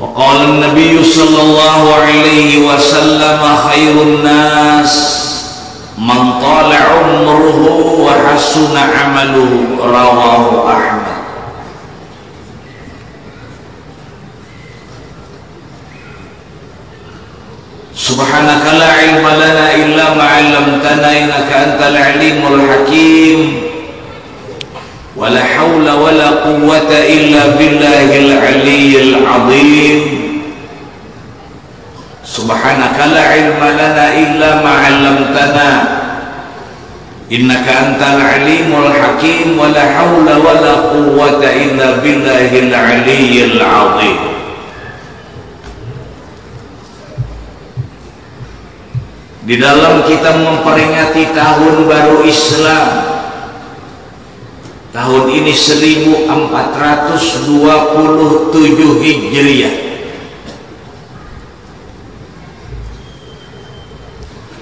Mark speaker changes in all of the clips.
Speaker 1: وقال النبي صلى الله عليه وسلم خير الناس من طال عمره وحسن عمله. رواه أحمد. سبحانك لا علم لنا إلا ما علمتنا إنك أنت العليم الحكيم. ولا حول ولا قوة إلا بالله العلي العظيم. سبحانك لا علم لنا إلا ما علمتنا. إنك أنت العليم الحكيم. ولا حول ولا قوة إلا بالله العلي العظيم. Di dalam kita memperingati tahun baru Islam tahun ini 1427 Hijriah.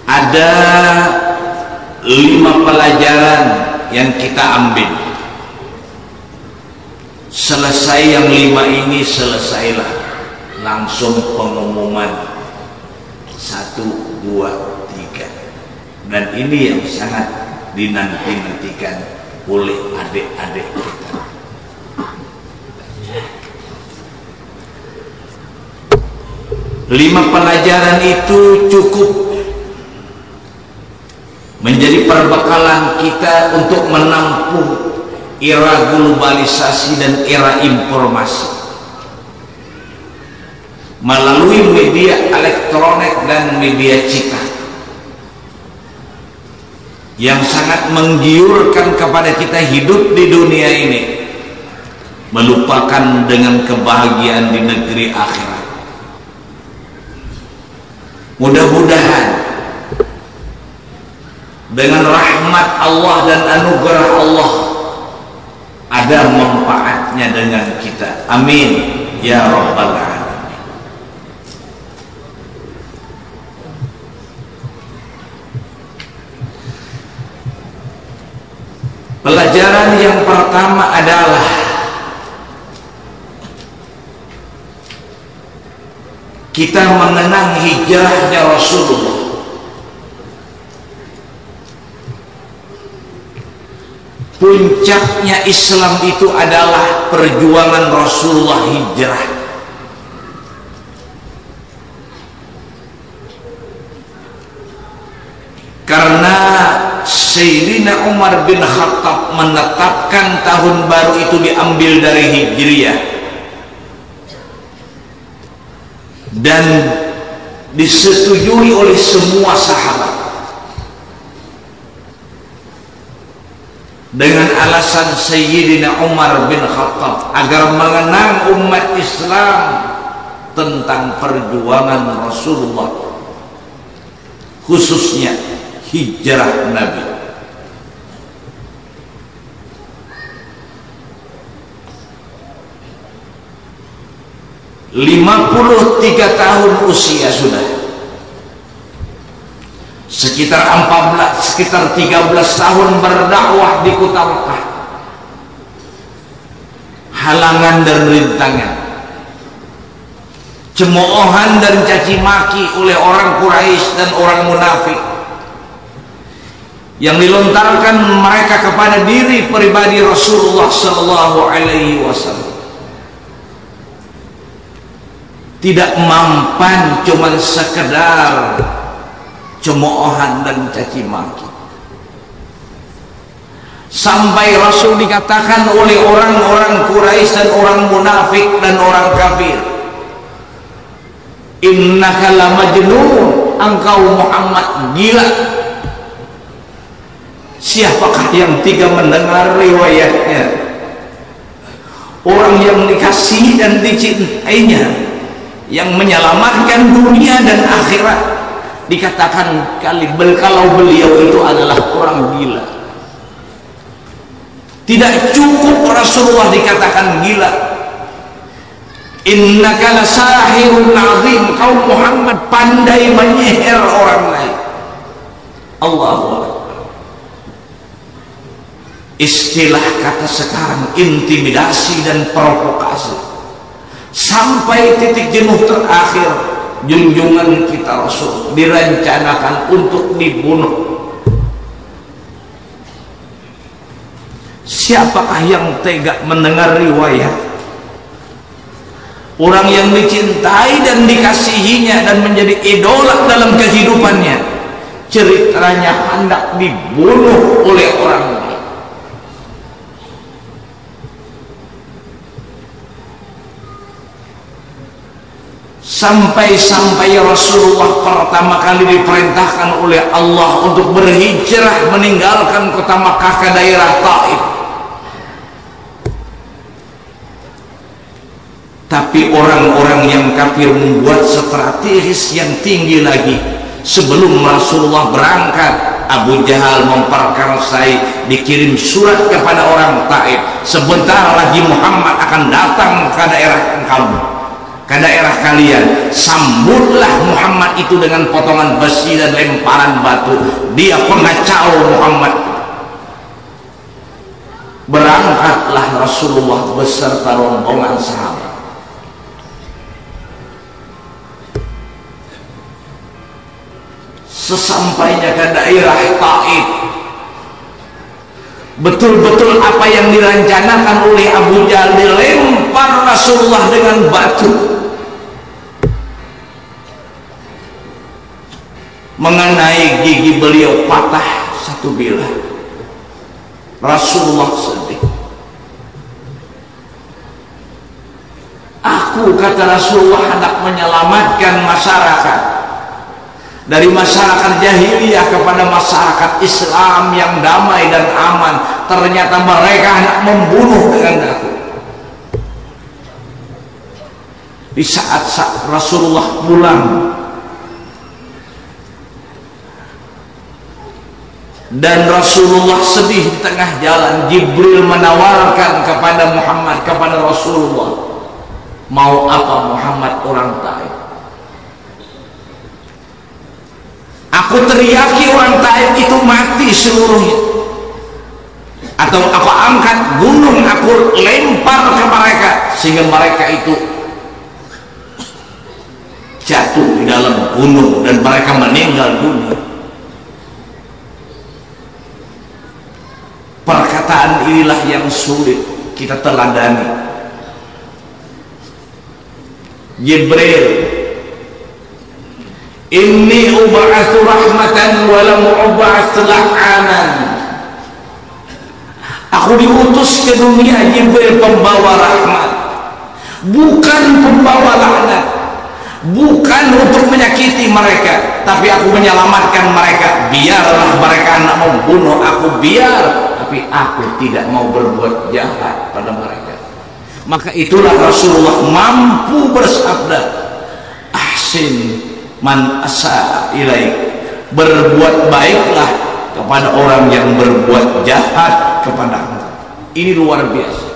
Speaker 1: Ada lima pelajaran yang kita ambil. Selesai yang lima ini selesailah. Langsung pengumuman. Satu dua tiga. Dan ini yang sangat dinanti-nantikan oleh adik-adik kita. Lima pelajaran itu cukup menjadi perbekalan kita untuk menampung era globalisasi dan era informasi melalui media elektronik dan media cetak yang sangat menggiurkan kepada kita hidup di dunia ini melupakan dengan kebahagiaan di negeri akhirat. Mudah-mudahan dengan rahmat Allah dan anugerah Allah ada manfaatnya dengan kita. Amin. Ya rabbal alamin Pelajaran yang pertama adalah kita mengenang hijrahnya Rasulullah. Puncaknya Islam itu adalah perjuangan Rasulullah hijrah. Karena Sayyidina Umar bin Khattab menetapkan tahun baru itu diambil dari Hijriyah dan disetujui oleh semua sahabat. Dengan alasan Sayyidina Umar bin Khattab agar mengenang umat Islam tentang perjuangan Rasulullah khususnya hijrah Nabi 53 tahun usia sudah. Sekitar 14 sekitar 13 tahun berdakwah di kota Mekah. Halangan dan rintangan. Cemoohan dan caci maki oleh orang Quraisy dan orang munafik. Yang dilontarkan mereka kepada diri pribadi Rasulullah sallallahu alaihi wasallam tidak mampan cuma sekedar cemoohan dan caci maki. Sampai Rasul dikatakan oleh orang-orang Quraisy dan orang munafik dan orang kafir innaka majnun engkau Muhammad gila. Siapakah yang tiga mendengar riwayatnya? Orang yang dikasih dan dicintainya yang menyelamatkan dunia dan akhirat. Dikatakan kali kalau beliau itu adalah orang gila. Tidak cukup Rasulullah dikatakan gila. Innaka lasahirun azim. Kau Muhammad pandai menyihir orang lain. Allah istilah kata sekarang intimidasi dan provokasi sampai titik jenuh terakhir junjungan kita Rasul direncanakan untuk dibunuh. Siapakah yang tega mendengar riwayat? Orang yang dicintai dan dikasihinya dan menjadi idola dalam kehidupannya ceritanya hendak dibunuh oleh orang lain sampai-sampai Rasulullah pertama kali diperintahkan oleh Allah untuk berhijrah meninggalkan kota Makkah ke daerah Taif. Tapi orang-orang yang kafir membuat strategis yang tinggi lagi. Sebelum Rasulullah berangkat Abu Jahal memperkarsai dikirim surat kepada orang Taif sebentar lagi Muhammad akan datang ke daerah kamu ke daerah kalian sambutlah Muhammad itu dengan potongan besi dan lemparan batu. Dia pengacau Muhammad. Berangkatlah Rasulullah beserta rombongan sahabat. Sesampainya ke daerah Taif. Betul-betul apa yang dirancanakan oleh Abu Jahal dilempar Rasulullah dengan batu mengenai gigi beliau patah satu bila. Rasulullah sedih. Aku kata Rasulullah hendak menyelamatkan masyarakat. Dari masyarakat jahiliyah kepada masyarakat Islam yang damai dan aman. Ternyata mereka hendak membunuh dengan aku. Di saat-saat Rasulullah pulang dan Rasulullah sedih di tengah jalan Jibril menawarkan kepada Muhammad kepada Rasulullah mau apa Muhammad orang Taif? Aku teriaki orang Taif itu mati seluruhnya. Atau aku angkat gunung aku lempar ke mereka sehingga mereka itu jatuh di dalam gunung dan mereka meninggal dunia perkataan inilah yang sulit kita teladani Jibril inni uba'athu rahmatan walam uba'athu la'anan aku diutus ke dunia Jibril pembawa rahmat. Bukan pembawa laknat. Bukan untuk menyakiti mereka tapi aku menyelamatkan mereka. Biarlah mereka nak membunuh aku biar tapi aku tidak mau berbuat jahat pada mereka. Maka itulah Rasulullah mampu bersabda ahsin man asa ilaik. Berbuat baiklah kepada orang yang berbuat jahat kepada ini luar biasa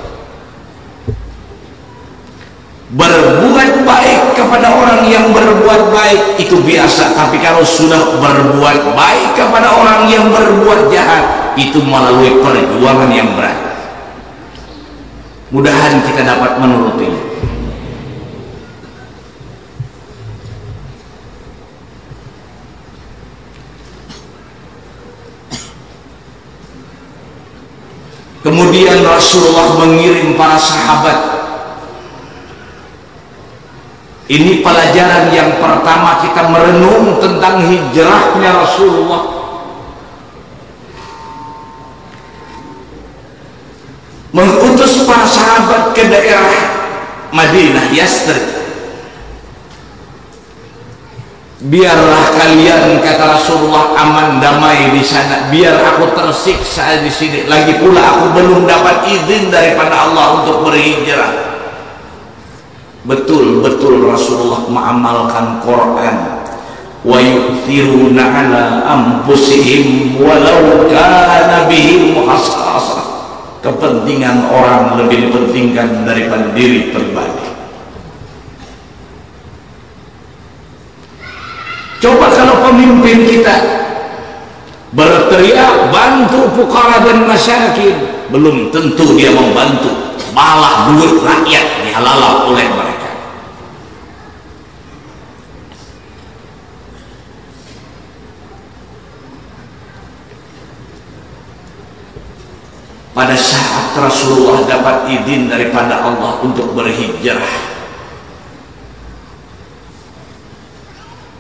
Speaker 1: berbuat baik kepada orang yang berbuat baik itu biasa. Tapi kalau sudah berbuat baik kepada orang yang berbuat jahat itu melalui perjuangan yang berat. Mudahan kita dapat menurutinya. Kemudian Rasulullah mengirim para sahabat ini pelajaran yang pertama kita merenung tentang hijrahnya Rasulullah. Mengutus para sahabat ke daerah Madinah Yasrib. Biarlah kalian kata Rasulullah aman damai di sana. Biar aku tersiksa di sini. Lagi pula aku belum dapat izin daripada Allah untuk berhijrah betul betul Rasulullah mengamalkan Quran. Wa yu'thiruna ala anfusihim walau kana bihim hasasah kepentingan orang lebih dipentingkan daripada diri pribadi. Coba kalau pemimpin kita berteriak bantu fukara dan masyarakat belum tentu dia membantu. Malah duit rakyat dihalal oleh mereka. Pada saat Rasulullah dapat izin daripada Allah untuk berhijrah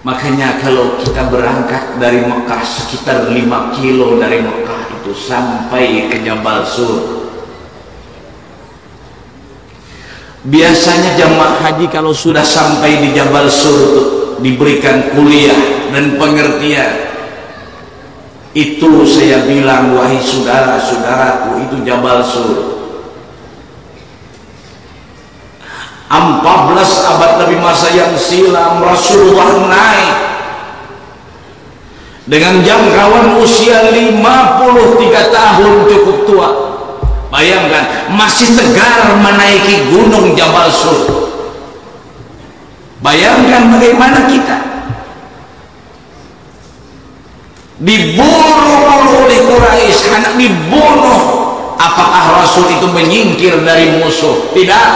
Speaker 1: makanya kalau kita berangkat dari Mekah sekitar 5 kilo dari Mekah itu sampai ke Jabal Sur. Biasanya jamaah haji kalau sudah sampai di Jabal Sur diberikan kuliah dan pengertian. Itu saya bilang wahai saudara-saudaraku itu Jabal Sur. 14 abad Nabi masa yang silam Rasulullah naik dengan jangkauan usia 53 tahun cukup tua. Bayangkan masih tegar menaiki gunung Jabal Sur. Bayangkan bagaimana kita. Dibunuh oleh Quraisy anak dibunuh. Apakah Rasul itu menyingkir dari musuh? Tidak.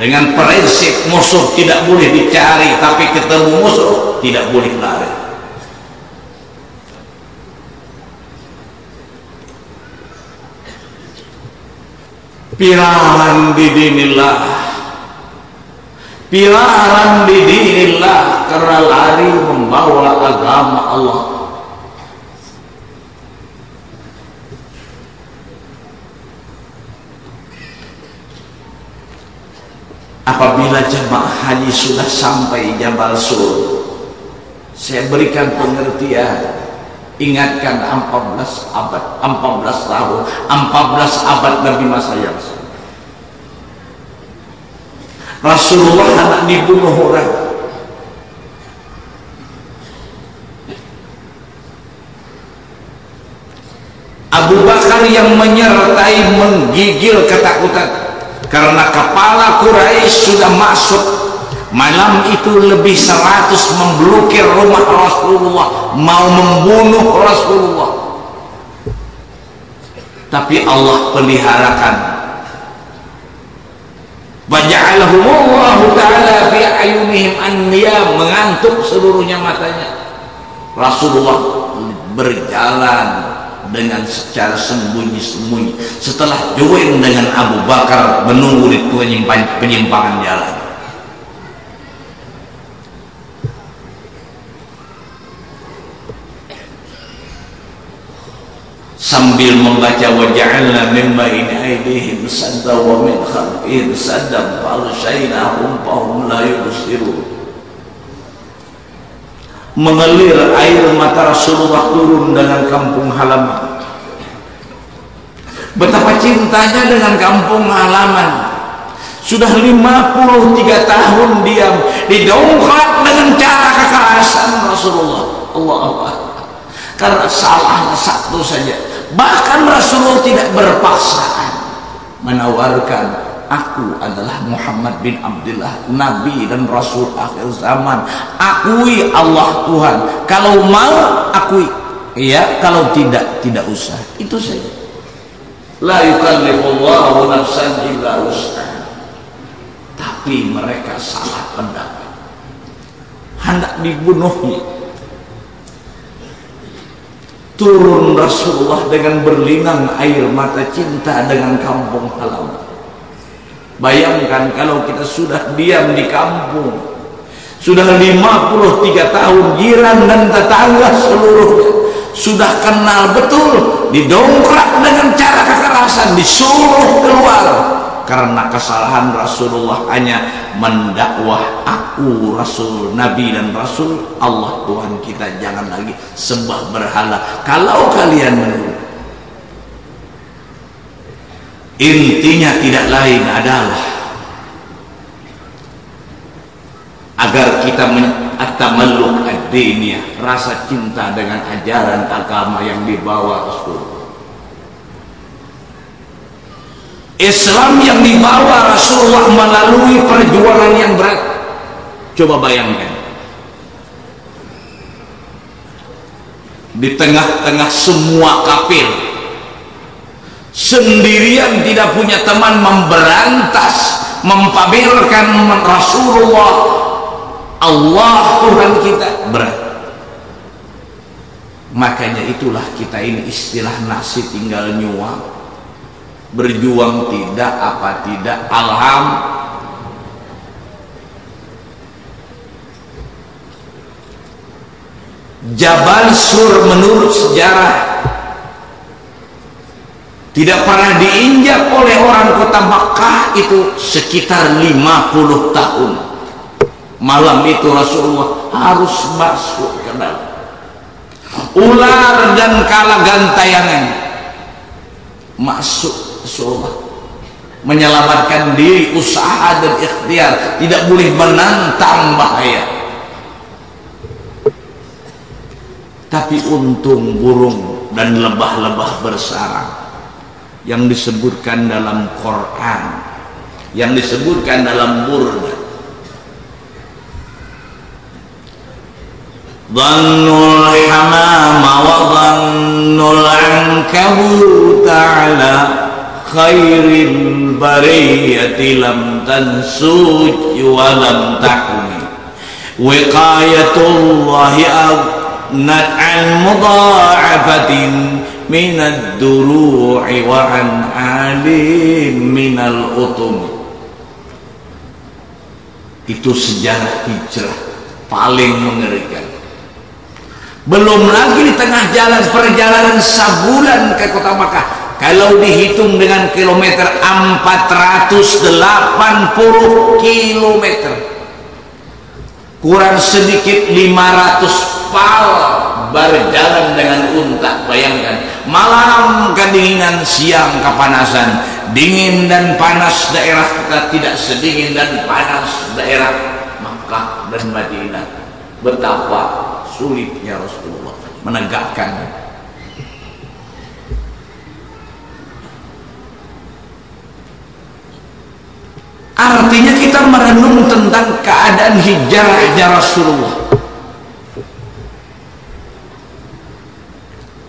Speaker 1: Dengan prinsip musuh tidak boleh dicari tapi ketemu musuh tidak boleh lari piraran di dinillah. Piraran di dinillah karena lari membawa agama Allah. Apabila jemaah haji sudah sampai Jabal Sur saya berikan pengertian ingatkan 14 abad 14 tahun 14 abad Nabi masa yang Rasulullah anak dibunuh orang. Abu Bakar yang menyertai menggigil ketakutan. Karena kepala Quraisy sudah masuk malam itu lebih seratus memblokir rumah Rasulullah mau membunuh Rasulullah. Tapi Allah peliharakan. Waja'alahumullahu ta'ala fi ayunihim anniya mengantuk seluruhnya matanya. Rasulullah berjalan dengan secara sembunyi-sembunyi. Setelah join dengan Abu Bakar menunggu di penyimpangan jalan sambil membaca waja'alna mimma in aidihim sadda wa min khalfihim sadda fa'alshaynahum fahum la yubsirun. Mengalir air mata Rasulullah turun dengan kampung halaman. Betapa cintanya dengan kampung halaman. Sudah 53 tahun diam didongkrak dengan cara kekerasan Rasulullah. Allah Allah karena salahnya satu saja bahkan Rasulullah tidak berpaksaan menawarkan aku adalah Muhammad bin Abdullah Nabi dan Rasul akhir zaman. Akui Allah Tuhan. Kalau mau akui. Ya kalau tidak tidak usah. Itu saja. La yukallifullahu nafsan illa usaha tapi mereka salah pendapat. Hendak dibunuhnya turun Rasulullah dengan berlinang air mata cinta dengan kampung halaman. Bayangkan kalau kita sudah diam di kampung Sudah 53 tahun Jiran dan tetangga seluruhnya Sudah kenal betul Didongkrak dengan cara kekerasan Disuruh keluar Karena kesalahan Rasulullah hanya mendakwah Aku Rasul Nabi dan Rasul Allah Tuhan kita. Jangan lagi sembah berhala. Kalau kalian menurut intinya tidak lain adalah agar kita mengatamalluk ad-diniyah rasa cinta dengan ajaran agama yang dibawa Rasul Islam yang dibawa Rasulullah melalui perjuangan yang berat. Coba bayangkan. Di tengah-tengah semua kafir sendirian tidak punya teman memberantas mempamerkan Rasulullah Allah Tuhan kita berat. Makanya itulah kita ini istilah nasi tinggal nyuap berjuang tidak apa tidak. Alham. Jabal Sur menurut sejarah tidak pernah diinjak oleh orang kota Makkah itu sekitar 50 tahun. Malam itu Rasulullah harus masuk ke dalam. Ular dan kala gantayangan masuk Rasulullah. Menyelamatkan diri usaha dan ikhtiar. Tidak boleh menantang bahaya. Tapi untung burung dan lebah-lebah bersarang. Yang disebutkan dalam Quran. Yang disebutkan dalam Burda. Dhannul hamama wa dhannul ankabut ala khairin bariyati lam tansuj wa lam tahmi wiqayatullahi agnat an mudha'afatin min ad-duru'i wa an alim min al-utum itu sejarah hijrah paling mengerikan. Belum lagi di tengah jalan perjalanan sebulan ke kota Makkah kalau dihitung dengan kilometer 480 kilometer. Kurang sedikit 500 pal berjalan dengan unta bayangkan. Malam kedinginan siang kepanasan. Dingin dan panas daerah kita tidak sedingin dan panas daerah Makkah dan Madinah. Betapa sulitnya Rasulullah menegakkan artinya kita merenung tentang keadaan hijrahnya Rasulullah.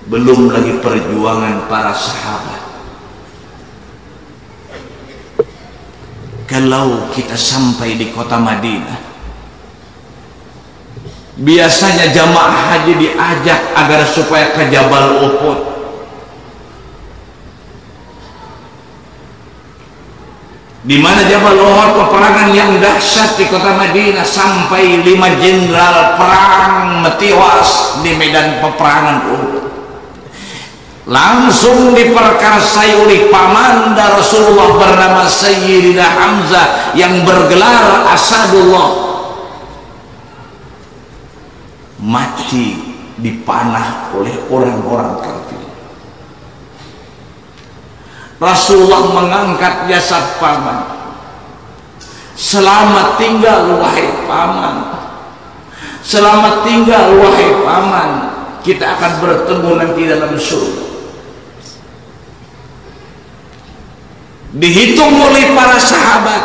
Speaker 1: Belum lagi perjuangan para sahabat. Kalau kita sampai di kota Madinah biasanya jamaah haji diajak agar supaya ke Jabal Uhud di mana Jabal Uhud peperangan yang dahsyat di kota Madinah sampai lima jenderal perang metiwas di medan peperangan Uhud. Langsung diperkarsai oleh pamanda Rasulullah bernama Sayyidina Hamzah yang bergelar Asadullah. Mati dipanah oleh orang-orang kafir Rasulullah mengangkat jasad paman. Selamat tinggal wahai paman. Selamat tinggal wahai paman. Kita akan bertemu nanti dalam surga. Dihitung oleh para sahabat.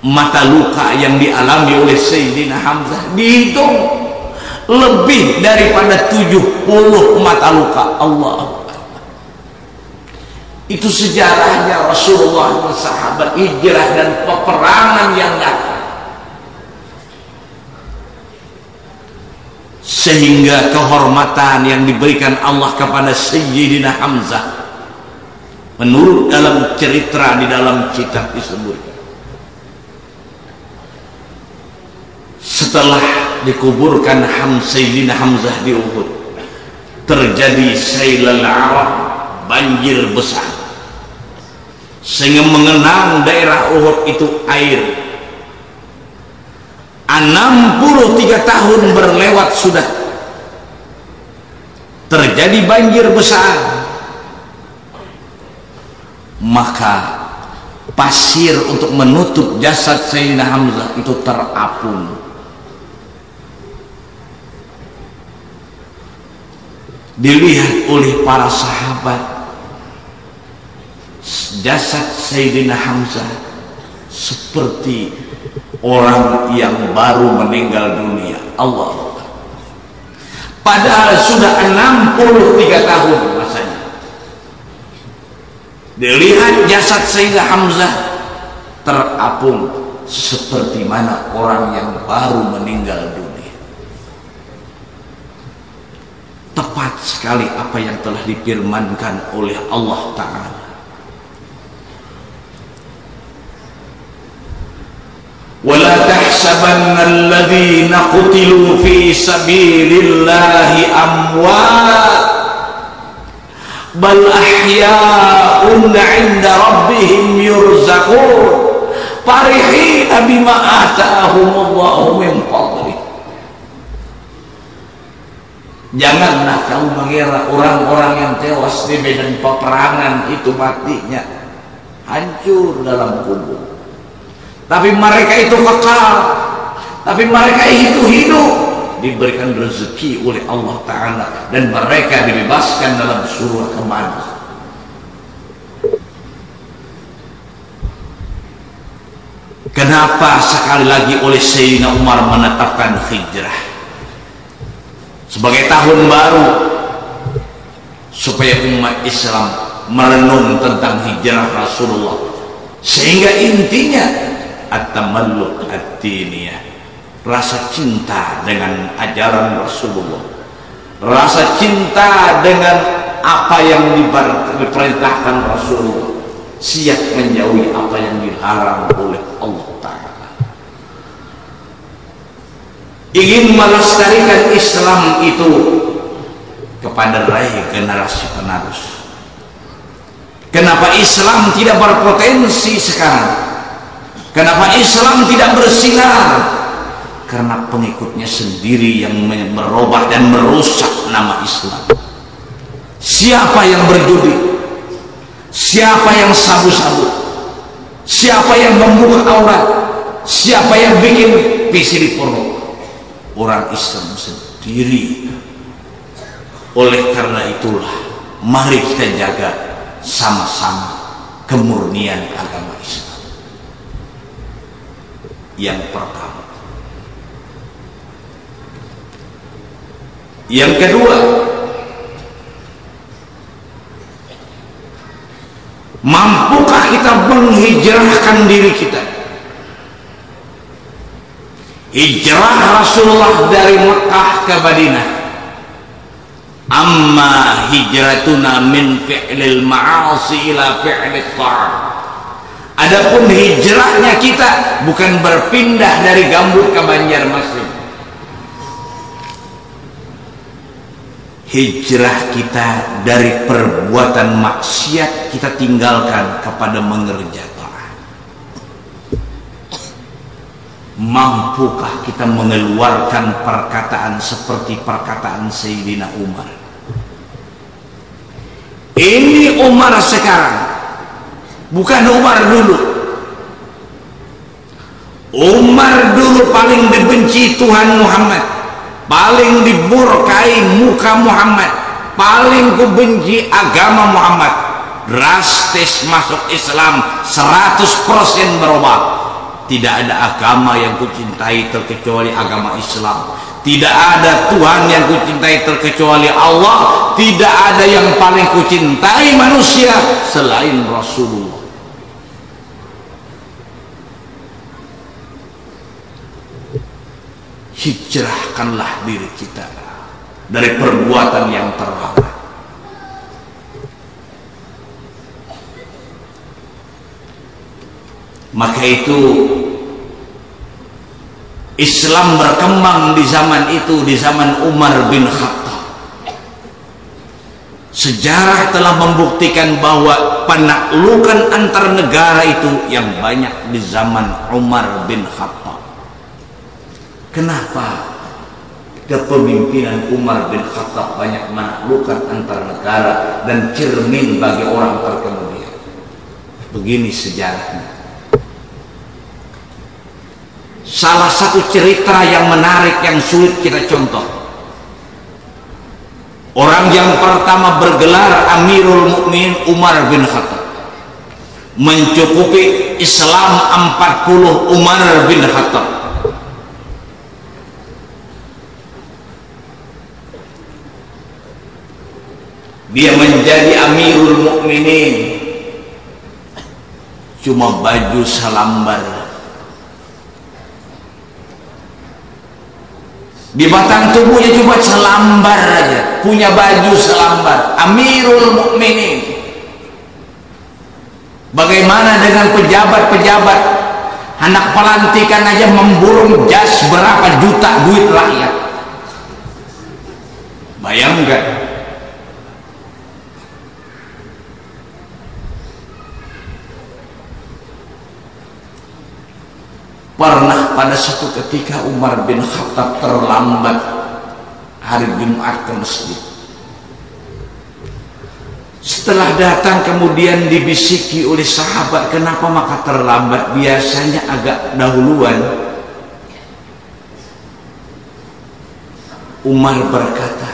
Speaker 1: Mata luka yang dialami oleh Sayyidina Hamzah dihitung lebih daripada 70 mata luka. Allah itu sejarahnya Rasulullah dan sahabat hijrah dan peperangan yang datang sehingga kehormatan yang diberikan Allah kepada Sayyidina Hamzah menurut dalam cerita di dalam kitab disebutkan. Setelah dikuburkan Ham Sayyidina Hamzah di Uhud terjadi sailal arab banjir besar sehingga mengenang daerah Uhud itu air. 63 tahun berlewat sudah. Terjadi banjir besar. Maka pasir untuk menutup jasad Sayyidina Hamzah itu terapung. Dilihat oleh para sahabat jasad Sayyidina Hamzah seperti orang yang baru meninggal dunia. Allah. Padahal sudah 63 tahun masanya. Dilihat jasad Sayyidah Hamzah terapung seperti mana orang yang baru meninggal dunia. Tepat sekali apa yang telah difirmankan oleh Allah Ta'ala ولا تحسبن الذين قتلوا في سبيل الله أموات بل أحياء عند ربهم يرزقون فرحين بما آتاهم الله من فضله Janganlah kamu mengira orang-orang yang tewas di medan peperangan itu matinya hancur dalam kubur. Tapi mereka itu kekal. Tapi mereka itu hidup. Diberikan rezeki oleh Allah Ta'ala. Dan mereka dibebaskan dalam surah ke mana kenapa sekali lagi oleh Sayyidina Umar menetapkan hijrah? Sebagai tahun baru. Supaya umat Islam merenung tentang hijrah Rasulullah. Sehingga intinya at-tamalluk at-tiniyah. Rasa cinta dengan ajaran Rasulullah. Rasa cinta dengan apa yang diperintahkan Rasulullah. Siap menjauhi apa yang dilarang oleh Allah Ta'ala. Ingin melestarikan Islam itu kepada raih generasi penerus. Kenapa Islam tidak berpotensi sekarang kenapa Islam tidak bersinar? Karena pengikutnya sendiri yang merubah dan merusak nama Islam. Siapa yang berjudi? Siapa yang sabu-sabu? Siapa yang membuka aurat? Siapa yang bikin visi porno? Orang Islam sendiri. Oleh karena itulah mari kita jaga sama-sama kemurnian agama Islam yang pertama Yang kedua, mampukah kita menghijrahkan diri kita? Hijrah Rasulullah dari Mekah ke Madinah. Amma hijratuna min fi'lil ma'asi ila fi'lit ta'am. Adapun hijrahnya kita bukan berpindah dari gambut ke Banjarmasin. hijrah kita dari perbuatan maksiat kita tinggalkan kepada mengerjakan. Mampukah kita mengeluarkan perkataan seperti perkataan Sayyidina Umar? Ini Umar sekarang bukan Umar dulu. Umar dulu paling dibenci Tuhan Muhammad. Paling diburkai muka Muhammad. Paling kubenci agama Muhammad. Drastis masuk Islam 100% berubah. Tidak ada agama yang kucintai terkecuali agama Islam. Tidak ada Tuhan yang kucintai terkecuali Allah. Tidak ada yang paling kucintai manusia selain Rasulullah hijrahkanlah diri kita dari perbuatan yang terlarang maka itu Islam berkembang di zaman itu di zaman Umar bin Khattab. Sejarah telah membuktikan bahwa penaklukan antar negara itu yang banyak di zaman Umar bin Khattab Kenapa kepemimpinan Umar bin Khattab banyak menaklukkan antar negara dan cermin bagi orang terkemudian? Begini sejarahnya. Salah satu cerita yang menarik yang sulit kita contoh. Orang yang pertama bergelar Amirul Mukminin Umar bin Khattab mencukupi Islam 40 Umar bin Khattab dia menjadi amirul mukminin. Cuma baju salambar di batang tubuhnya cuma selambar aja. Punya baju selambar. Amirul mukminin. Bagaimana dengan pejabat-pejabat? Anak pelantikan aja memburung jas berapa juta duit rakyat. Bayangkan pernah pada suatu ketika Umar bin Khattab terlambat hari Jumat ke masjid. Setelah datang kemudian dibisiki oleh sahabat kenapa maka terlambat? Biasanya agak dahuluan. Umar berkata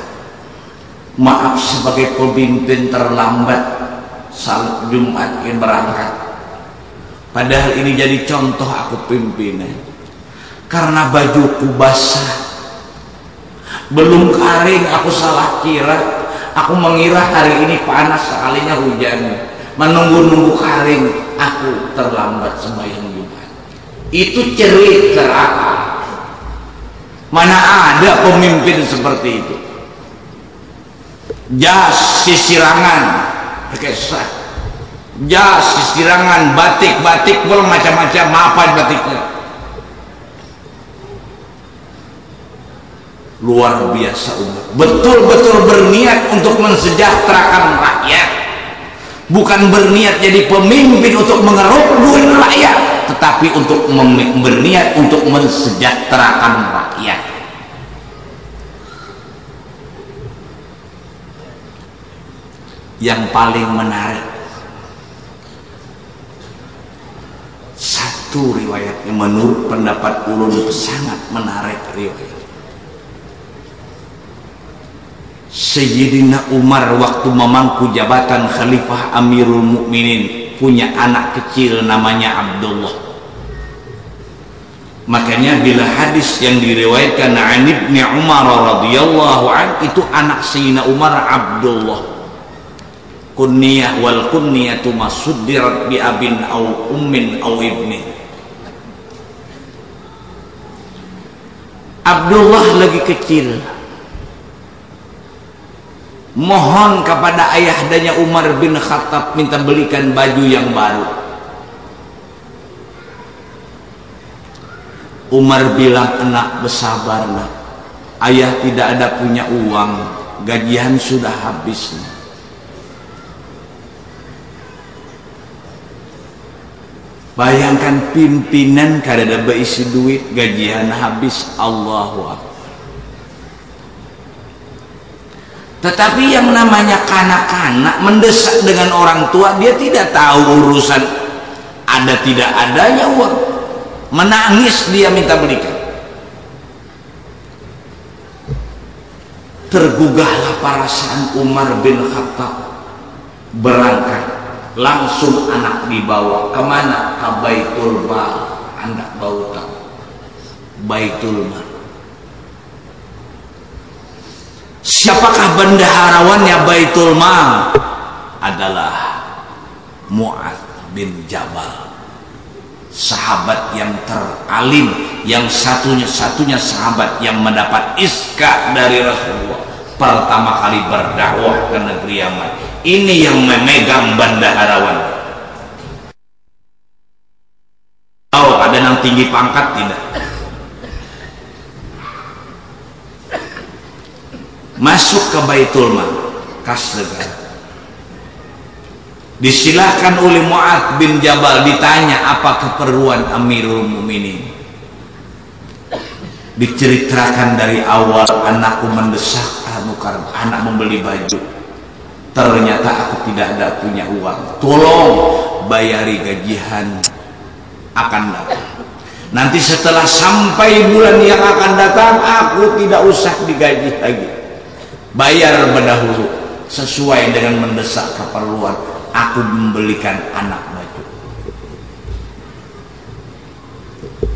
Speaker 1: maaf sebagai pemimpin terlambat salat Jumat yang berangkat padahal ini jadi contoh aku pimpinan karena bajuku basah belum kering aku salah kira Aku mengira hari ini panas sekalinya hujan. Menunggu-nunggu kering, aku terlambat sembahyang Jumat. Itu cerita Mana ada pemimpin seperti itu? Jas sisirangan, pakai Jas sisirangan, batik-batik, belum macam-macam apa batiknya. Luar biasa umat betul-betul berniat untuk mensejahterakan rakyat. Bukan berniat jadi pemimpin untuk mengeruk duit rakyat tetapi untuk berniat untuk mensejahterakan rakyat. Yang paling menarik satu riwayat yang menurut pendapat ulun sangat menarik riwayat Sayyidina Umar waktu memangku jabatan Khalifah Amirul Mukminin punya anak kecil namanya Abdullah. Makanya bila hadis yang diriwayatkan an Ibnu Umar radhiyallahu an itu anak Sayyidina Umar Abdullah. Kunniyah wal kunniyatu masuddirat bi abin au ummin au ibni. Abdullah lagi kecil. Mohon kepada ayahdanya Umar bin Khattab minta belikan baju yang baru. Umar bilang enak bersabarlah. Ayah tidak ada punya uang. Gajian sudah habis bayangkan pimpinan kada ada duit gajian habis Allahu Tetapi yang namanya kanak-kanak mendesak dengan orang tua, dia tidak tahu urusan ada tidak adanya uang. Menangis dia minta belikan. Tergugahlah perasaan Umar bin Khattab berangkat langsung anak dibawa ke mana ke Baitul Mal anak bau tahu Baitul Mal Siapakah bendaharawannya Baitul Mal? Adalah Mu'ad bin Jabal. Sahabat yang teralim, yang satunya-satunya sahabat yang mendapat iska dari Rasulullah. Pertama kali berdakwah ke negeri Yaman. Ini yang memegang bendaharawan. Oh, ada yang tinggi pangkat tidak? masuk ke Baitul Mal kas negara disilahkan oleh Mu'ad bin Jabal ditanya apa keperluan Amirul Muminin diceritakan dari awal anakku mendesak anukar anak membeli baju ternyata aku tidak ada punya uang. Tolong bayari gajian akan datang. Nanti setelah sampai bulan yang akan datang aku tidak usah digaji lagi. Bayar berdahulu sesuai dengan mendesak keperluan. Aku membelikan anak baju.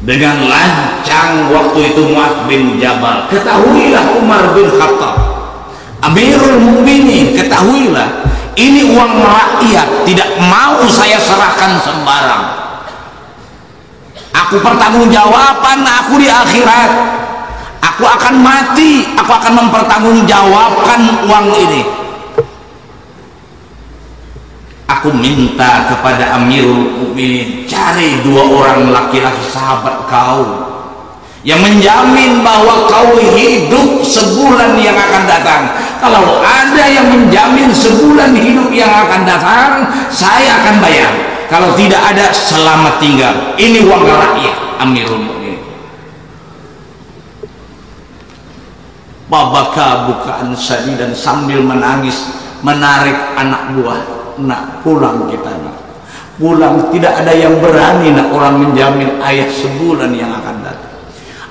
Speaker 1: Dengan lancang waktu itu Mu'ad bin Jabal. Ketahuilah Umar bin Khattab Amirul Mukminin ketahuilah ini uang rakyat tidak mau saya serahkan sembarang. Aku pertanggungjawaban aku di akhirat. Aku akan mati aku akan mempertanggungjawabkan uang ini. Aku minta kepada Amirul Mukminin cari dua orang laki-laki sahabat kau yang menjamin bahwa kau hidup sebulan yang akan datang. Kalau ada yang menjamin sebulan hidup yang akan datang saya akan bayar. Kalau tidak ada selamat tinggal. Ini uang rakyat Amirul Mukminin. Babaka bukaan sadi dan sambil menangis menarik anak buah nak pulang kita nak. Pulang tidak ada yang berani nak orang menjamin ayah sebulan yang akan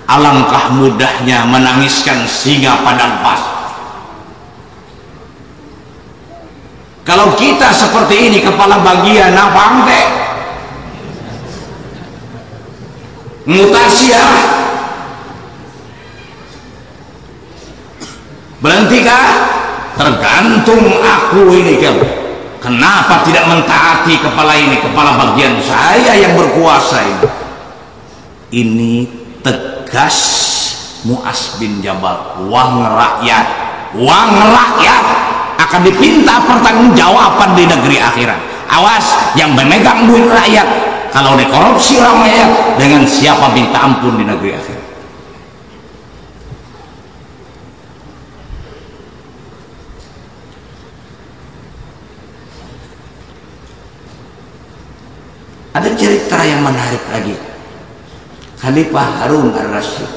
Speaker 1: alangkah mudahnya menangiskan singa padang pas. Kalau kita seperti ini kepala bagian apa ante mutasi ya berhentikah tergantung aku ini kan Kenapa tidak mentaati kepala ini, kepala bagian saya yang berkuasa ini? Ini tegas Muas bin Jabal, uang rakyat, uang rakyat akan dipinta pertanggungjawaban di negeri akhirat. Awas yang memegang duit rakyat, kalau dikorupsi rakyat dengan siapa minta ampun di negeri akhirat. Ada cerita yang menarik lagi. Khalifah Harun Ar-Rasyid.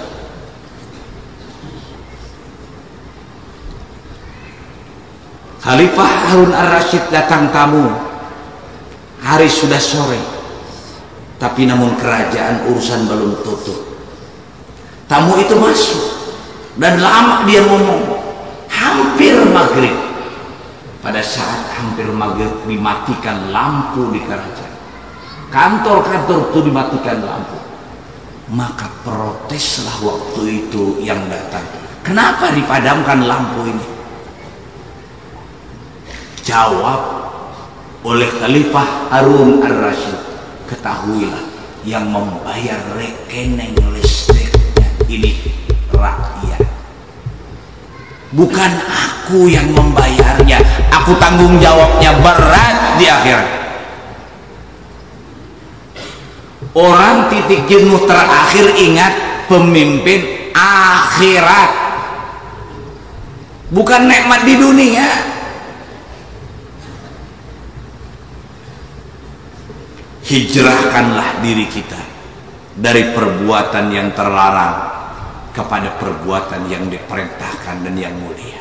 Speaker 1: Khalifah Harun Ar-Rasyid datang tamu. Hari sudah sore. Tapi namun kerajaan urusan belum tutup. Tamu itu masuk. Dan lama dia ngomong. Hampir maghrib. Pada saat hampir maghrib dimatikan lampu di kerajaan kantor-kantor itu dimatikan lampu maka proteslah waktu itu yang datang. Kenapa dipadamkan lampu ini? Jawab oleh Khalifah Harun Ar-Rasyid ketahuilah yang membayar rekening listriknya ini rakyat. Bukan aku yang membayarnya. Aku tanggung jawabnya berat di akhirat orang titik jenuh terakhir ingat pemimpin akhirat. Bukan nikmat di dunia. Hijrahkanlah diri kita dari perbuatan yang terlarang kepada perbuatan yang diperintahkan dan yang mulia.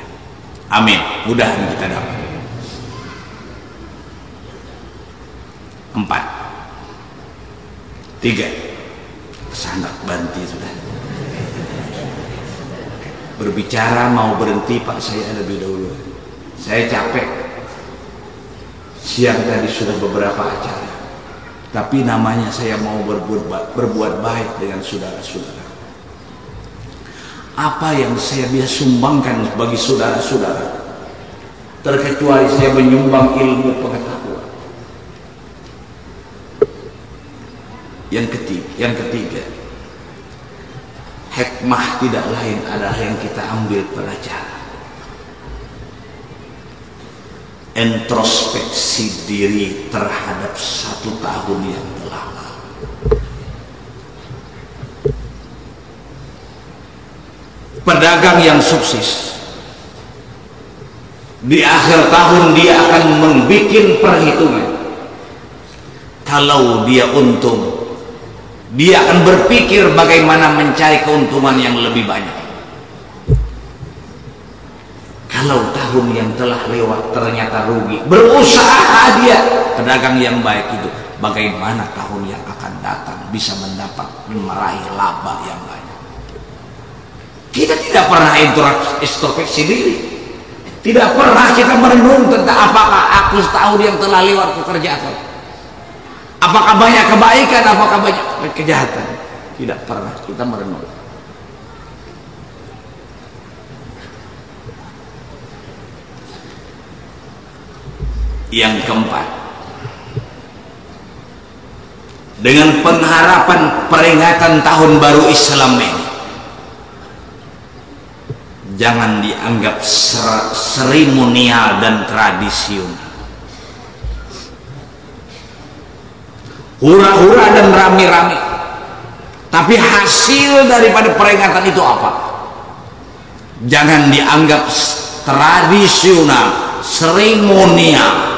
Speaker 1: Amin. Mudah kita dapat. Empat tiga. Sangat banti sudah. Berbicara mau berhenti pak saya lebih dahulu. Saya capek. Siang tadi sudah beberapa acara. Tapi namanya saya mau berbuat, berbuat baik dengan saudara-saudara. Apa yang saya bisa sumbangkan bagi saudara-saudara? Terkecuali saya menyumbang ilmu pengetahuan yang ketiga, yang ketiga. Hikmah tidak lain adalah yang kita ambil pelajaran. Introspeksi diri terhadap satu tahun yang telah pedagang yang sukses. Di akhir tahun dia akan membuat perhitungan. Kalau dia untung dia akan berpikir bagaimana mencari keuntungan yang lebih banyak. Kalau tahun yang telah lewat ternyata rugi berusaha dia. Pedagang yang baik itu bagaimana tahun yang akan datang bisa mendapat meraih laba yang banyak? Kita tidak pernah introspeksi diri. Tidak pernah kita merenung tentang apakah aku setahun yang telah lewat pekerjaan Apakah banyak kebaikan, apakah banyak kejahatan? Tidak pernah kita merenung. Yang keempat, dengan pengharapan peringatan tahun baru Islam ini, jangan dianggap seremonial dan tradisional hura-hura dan rame-rame. Tapi hasil daripada peringatan itu apa? Jangan dianggap tradisional seremonial.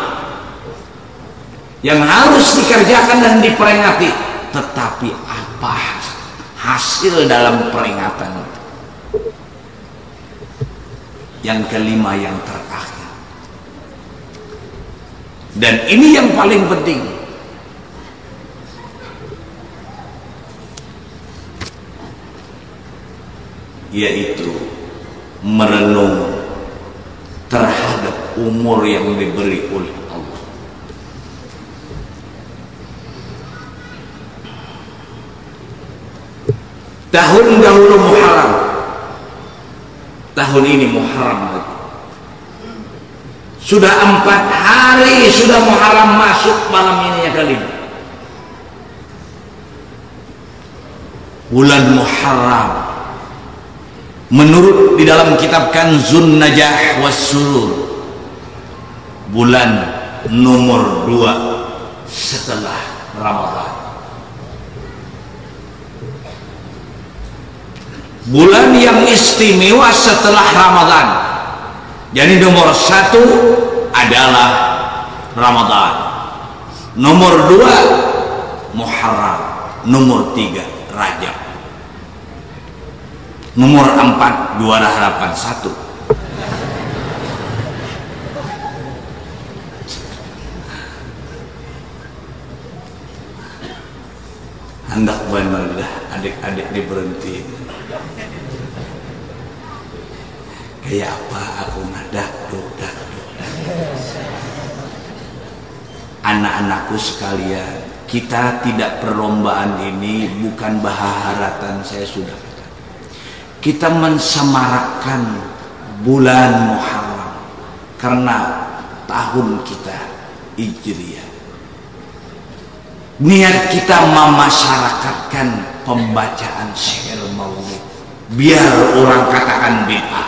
Speaker 1: Yang harus dikerjakan dan diperingati tetapi apa hasil dalam peringatan itu? Yang kelima yang terakhir. Dan ini yang paling penting yaitu merenung terhadap umur yang diberi oleh Allah. Tahun dahulu Muharram. Tahun ini Muharram lagi. Sudah empat hari sudah Muharram masuk malam ini ya kali ini bulan Muharram menurut di dalam kitab Kanzun Najah Surur. Bulan nomor dua setelah Ramadhan bulan yang istimewa setelah Ramadan. Jadi nomor satu adalah Ramadan. Nomor dua Muharram. Nomor tiga Rajab nomor empat dua harapan. Satu. Hendak benar adik-adik diberhenti. Kayak apa? Aku nadak dak anak-anakku sekalian kita tidak perlombaan ini bukan baharatan saya sudah kita mensemarakkan bulan Muharram karena tahun kita Hijriah. Niat kita memasyarakatkan pembacaan syair maulid. Biar orang katakan bid'ah.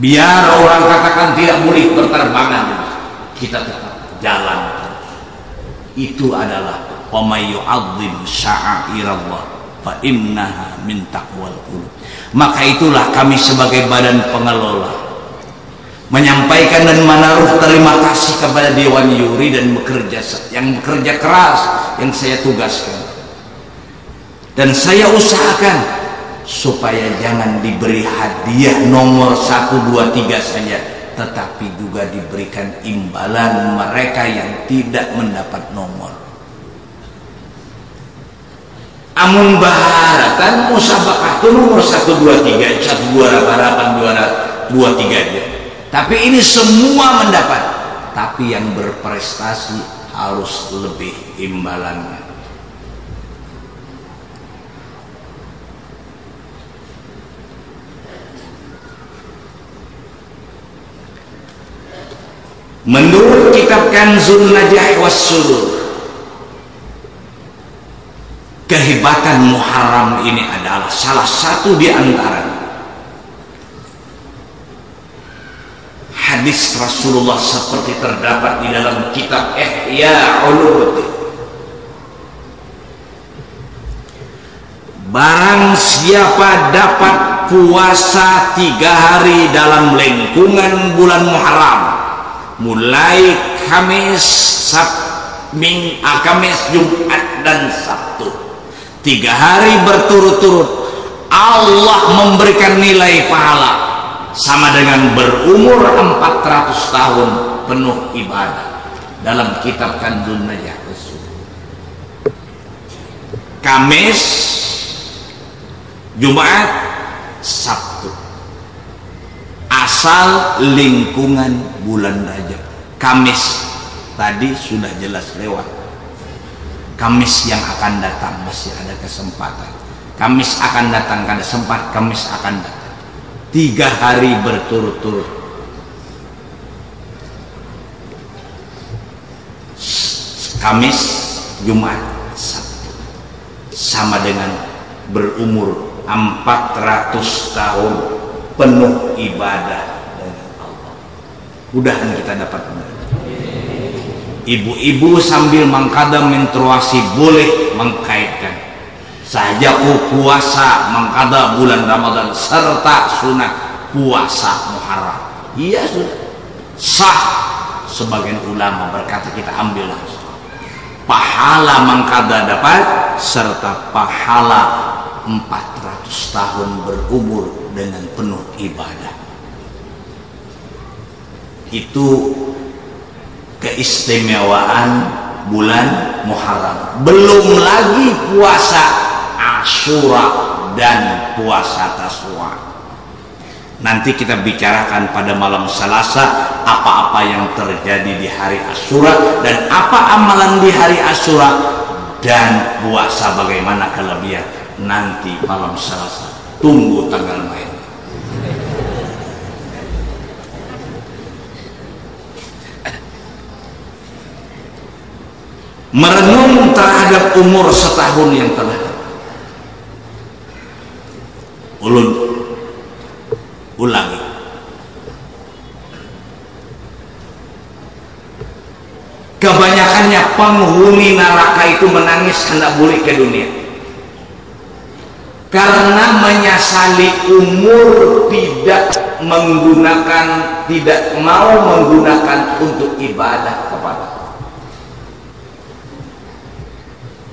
Speaker 1: Biar orang katakan tidak boleh berterbangan. Kita tetap jalan. Itu adalah wamayu azim sya'airallah fa innaha min taqwal qulub maka itulah kami sebagai badan pengelola. Menyampaikan dan menaruh terima kasih kepada Dewan Yuri dan bekerja yang bekerja keras yang saya tugaskan. Dan saya usahakan supaya jangan diberi hadiah nomor 1, 2, 3 saja tetapi juga diberikan imbalan mereka yang tidak mendapat nomor amun baharatan musabakah itu nomor 1, 2, 3 1, 2, harapan 2, 2, 3 aja. Tapi ini semua mendapat. Tapi yang berprestasi harus lebih imbalannya. Menurut kitab Kanzun Najah Wassulur Kehebatan Muharram ini adalah salah satu di antara hadis Rasulullah seperti terdapat di dalam kitab Ihya Ulumuddin Barang siapa dapat puasa tiga hari dalam lingkungan bulan Muharram mulai Kamis Sab Ming, ah, Kamis Jumat dan Sabtu tiga hari berturut-turut Allah memberikan nilai pahala sama dengan berumur 400 tahun penuh ibadah. Dalam kitab Kanzun Najah Kamis Jumat Sabtu. Asal lingkungan bulan Rajab. Kamis tadi sudah jelas lewat Kamis yang akan datang masih ada kesempatan. Kamis akan datang kada sempat Kamis akan datang. Tiga hari berturut-turut. Kamis Jumat Sabtu. Sama dengan berumur 400 tahun penuh ibadah dengan Allah. Mudahan kita dapat ibu-ibu sambil mengkada menstruasi boleh mengkaitkan. Saja puasa mengkada bulan Ramadan serta sunat puasa Muharram. Iya sudah sah sebagian ulama berkata kita ambil langsung pahala mengkada dapat serta pahala 400 tahun berumur dengan penuh ibadah. Itu keistimewaan bulan Muharram. Belum lagi puasa Ashura dan puasa Taswa. Nanti kita bicarakan pada malam Selasa apa-apa yang terjadi di hari Ashura dan apa amalan di hari Ashura dan puasa bagaimana kelebihan nanti malam Selasa. Tunggu tanggal main merenung terhadap umur setahun yang telah ulun. Ulangi. Kebanyakannya penghuni neraka itu menangis hendak balik ke dunia. Karena menyesali umur tidak menggunakan tidak mau menggunakan untuk ibadah kepada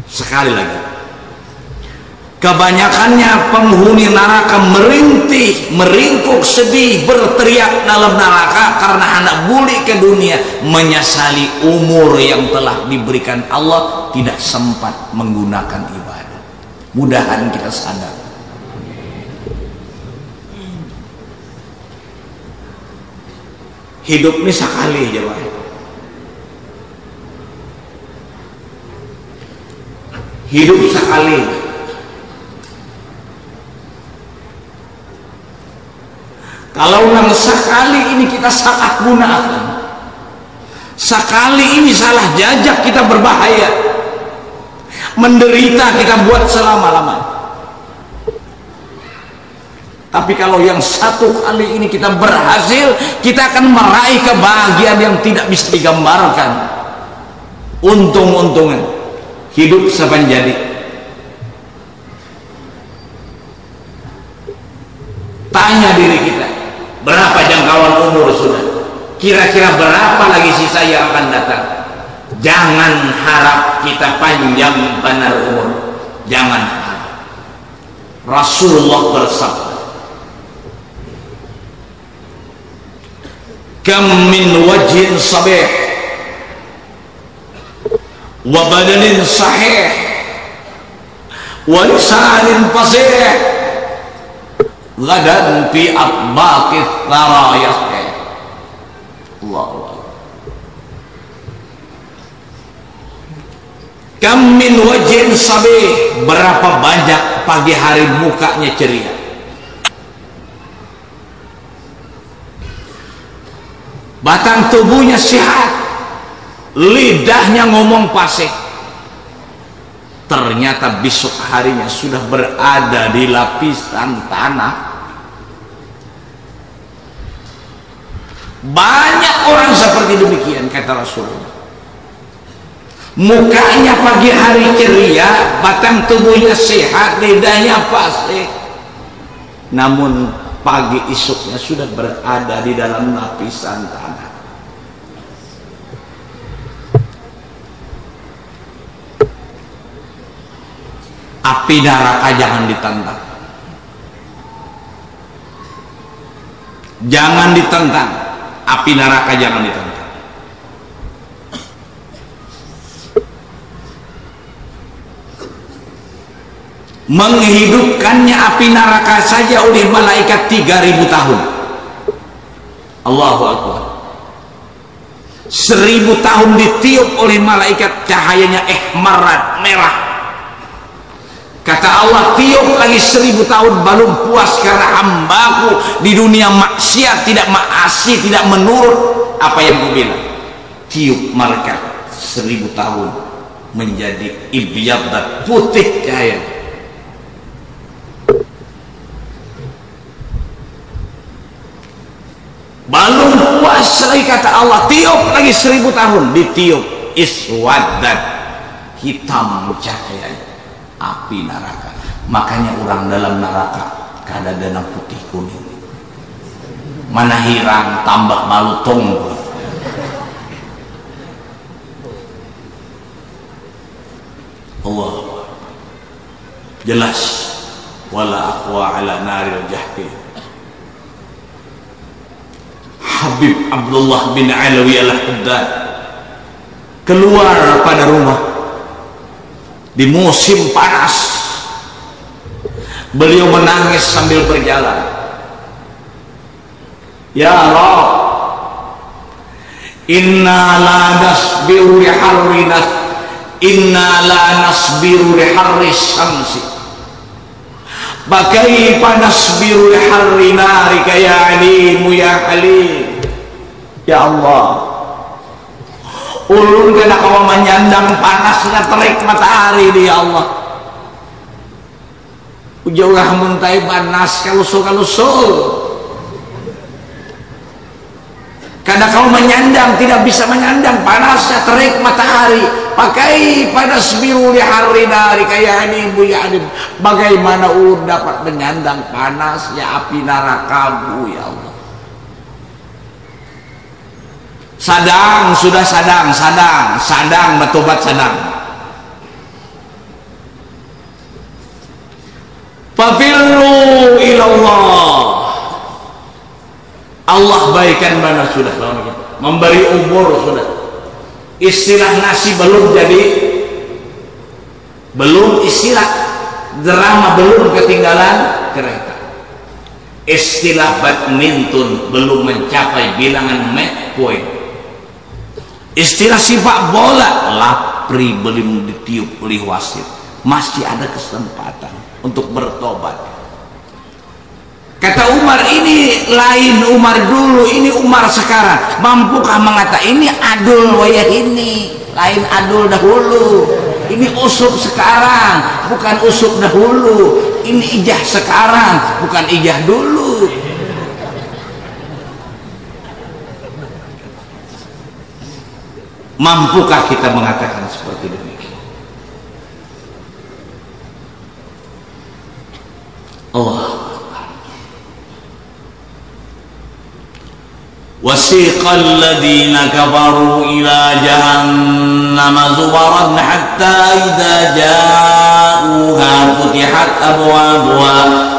Speaker 1: sekali lagi. Kebanyakannya penghuni neraka merintih meringkuk sedih berteriak dalam neraka karena anak buli ke dunia menyesali umur yang telah diberikan Allah tidak sempat menggunakan ibadah. Mudahan kita sadar. Hidup ini sekali jemaah hidup sekali. Kalau yang sekali ini kita salah gunakan sekali ini salah jajak kita berbahaya menderita kita buat selama-lamanya tapi kalau yang satu kali ini kita berhasil kita akan meraih kebahagiaan yang tidak bisa digambarkan. Untung-untungan hidup sepanjang tanya diri kita berapa jangkauan umur sudah? Kira-kira berapa lagi sisa yang akan datang? Jangan harap kita panjang benar umur. Jangan harap. Rasulullah bersabda kam min wajhin sabih wa badanin sahih. Wa lisanin fasih gadan fi atbaqi tharayah Allah kam min wajhin sabih. Berapa banyak pagi hari mukanya ceria. Batang tubuhnya sehat lidahnya ngomong pasih ternyata besok harinya sudah berada di lapisan tanah. Banyak orang seperti demikian kata Rasulullah. Mukanya pagi hari ceria batang tubuhnya sehat lidahnya pasih namun pagi esoknya sudah berada di dalam lapisan tanah api neraka jangan ditentang. Jangan ditentang. Api neraka jangan ditentang. Menghidupkannya api neraka saja oleh malaikat 3000 tahun. Allahu Akbar. Seribu tahun ditiup oleh malaikat cahayanya ehmarat merah Kata Allah tiup lagi seribu tahun belum puas karena hambaku di dunia maksiat tidak maasi tidak menurut apa yang ku bilang. Tiup mereka seribu tahun menjadi ibyadat putih cahaya. Belum puas lagi kata Allah tiup lagi seribu tahun ditiup iswadan hitam cahaya api neraka. Makanya orang dalam neraka kada dana putih kuning. Mana hirang tambah malutong Allah. Jelas. Wala aqwa ala naril jahdi Habib Abdullah bin Alawi al-Haddad. Keluar pada rumah di musim panas beliau menangis sambil berjalan. Ya Rabb inna la nasbiru li harrina inna la nasbiru li harri syamsi Bakaifa nasbiru li harri narika ya alimu ya halim. Ya Allah ulun kena kau menyandang panasnya terik matahari di Allah. Ujaulah muntai panas kalusul kalusul karena kau menyandang tidak bisa menyandang panasnya terik matahari. Pakai pada sebiru di hari dari kayak ini ibu ya bagaimana ulun dapat menyandang panasnya api neraka ya Allah sadang sudah sadang sadang. Sadang bertobat sadang. Fafirru ilallah. Allah baikan mana? Sudah memberi umur sudah. Istilah nasi belum jadi belum istilah. Drama belum ketinggalan kereta istilah badminton belum mencapai bilangan match point istilah sepak bola. Lapri belum ditiup oleh wasit. Masih ada kesempatan untuk bertobat. Kata Umar ini lain Umar dulu ini Umar sekarang. Mampukah mengata ini adul wayah ini lain adul dahulu. Ini usuk sekarang bukan usuk dahulu. Ini ijah sekarang bukan ijah dulu Mampukah kita mengatakan seperti demikian? Allah وسيق الذين كفروا إلى جهنم زبرا حتى إذا جاءوها فتحت أبوابها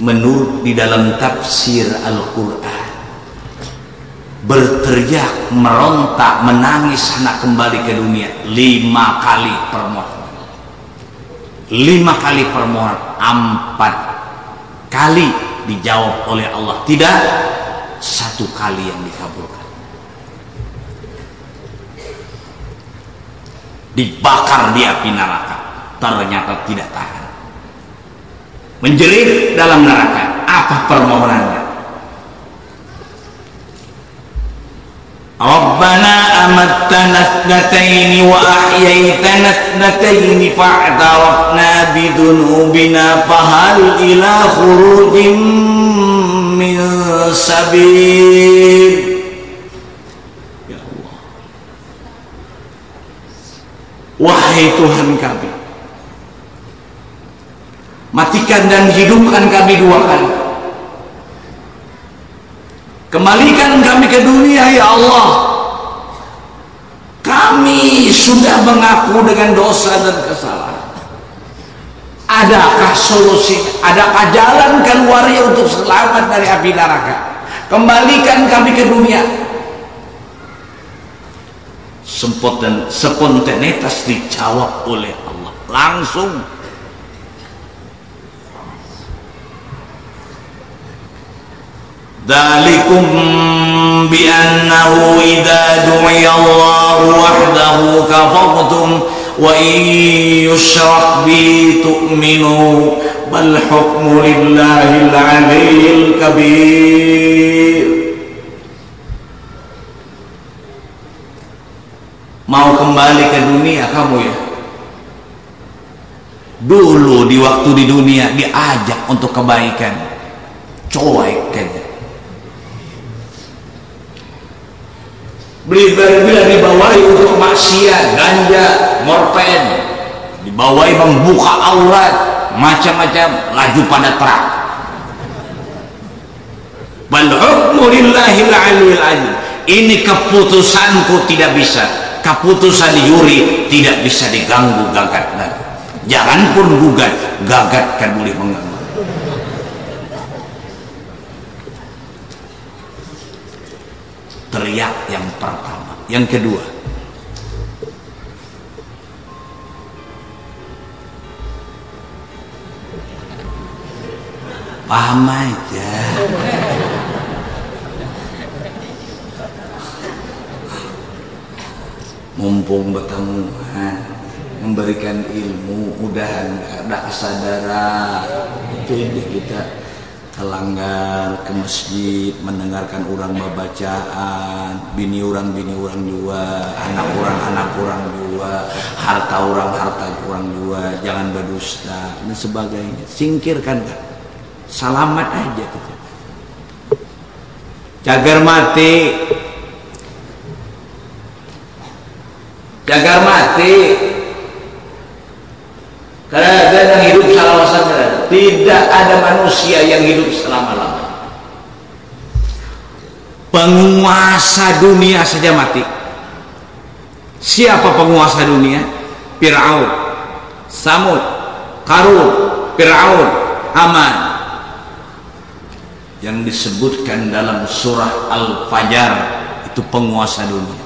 Speaker 1: menurut di dalam tafsir Al-Quran. Berteriak, merontak, menangis anak kembali ke dunia. Lima kali permohonan. Lima kali permohonan. Empat kali dijawab oleh Allah. Tidak satu kali yang dikabulkan. Dibakar di api neraka. Ternyata tidak tahan menjerit dalam neraka. Apa permohonannya? Rabbana amattana thnatayn wa ahyaytana thnatayn fa'tarafna bidhunubina fahal ila khurujin min sabil. Ya Allah. Wahai Tuhan kami matikan dan hidupkan kami dua kali. Kembalikan kami ke dunia ya Allah. Kami sudah mengaku dengan dosa dan kesalahan. Adakah solusi? Adakah jalan keluarnya untuk selamat dari api neraka? Kembalikan kami ke dunia. Sempot dan spontanitas dijawab oleh Allah. Langsung ذلكم بأنه إذا دعي الله وحده كفرتم وإن يشرك به تؤمنوا بل حكم لله العلي الكبير mau kembali ke dunia kamu ya dulu di waktu di dunia diajak untuk kebaikan cuek kayaknya Beli bila dibawai untuk maksiat ganja morpen. Dibawai membuka aurat macam-macam laju pada terang. Bal hukmu lillahil aliyil ini keputusanku tidak bisa. Keputusan yuri tidak bisa diganggu gagat jangan pun gugat gagat kan boleh mengganggu teriak yang pertama. Yang kedua paham aja. Mumpung bertemu memberikan ilmu mudahan ada kesadaran. Itu ini kita kelanggar ke masjid mendengarkan orang bacaan bini orang bini orang juga anak orang anak orang juga harta orang harta orang juga jangan berdusta dan sebagainya. Singkirkan kan selamat aja gitu cagar mati. Cagar mati karena yang hidup salawasan tidak ada manusia yang hidup selama-lamanya. Penguasa dunia saja mati. Siapa penguasa dunia? Fir'aun Samud Karun Fir'aun Haman. Yang disebutkan dalam surah Al-Fajr itu penguasa dunia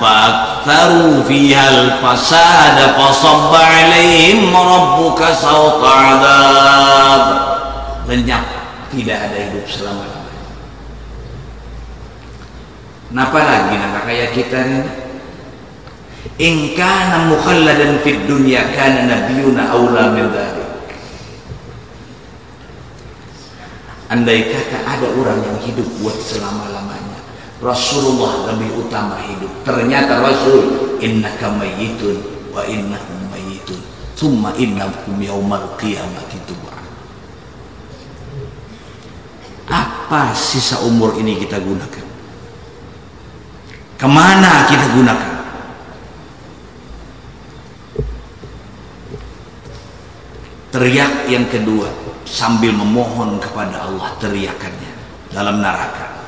Speaker 1: فأكثروا فيها الفساد فصب عليهم ربك سوط عذاب lenyap tidak ada hidup selama-lamanya kenapa lagi nak kayak kita ini in kana mukhalladan fid dunya kana nabiyuna aula min andai kata ada orang yang hidup buat selama-lamanya Rasulullah lebih utama hidup. Ternyata Rasul innaka mayyitun wa innahum mayyitun thumma innakum yaumal qiyamati tub'an apa sisa umur ini kita gunakan? Ke mana kita gunakan? Teriak yang kedua sambil memohon kepada Allah teriakannya dalam neraka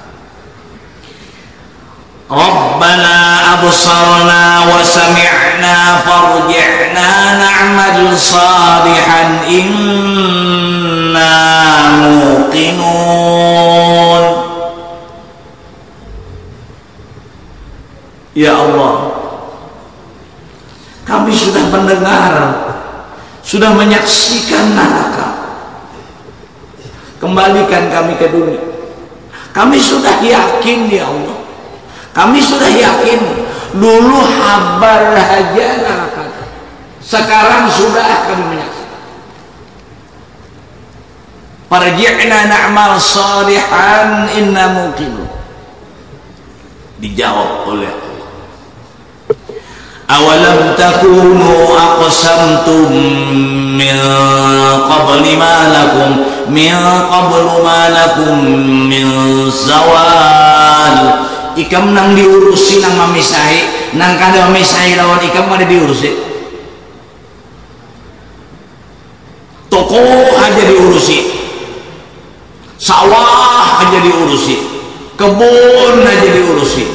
Speaker 1: ربنا أبصرنا وسمعنا فارجعنا نعمل صالحا إنا موقنون Ya Allah kami sudah mendengar sudah menyaksikan neraka kembalikan kami ke dunia kami sudah yakin ya Allah kami sudah yakin dulu habar aja neraka. Sekarang sudah kami menyaksikan. Farji'na na'mal salihan inna mungkin. Dijawab oleh. Awalam takunu aqsamtum min qabli ma lakum min qablu ma lakum min zawal ikam nang diurusi nang mamisai nang kada mamisai lawan ikam ada diurusi. Toko aja diurusi. Sawah aja diurusi. Kebun aja diurusi.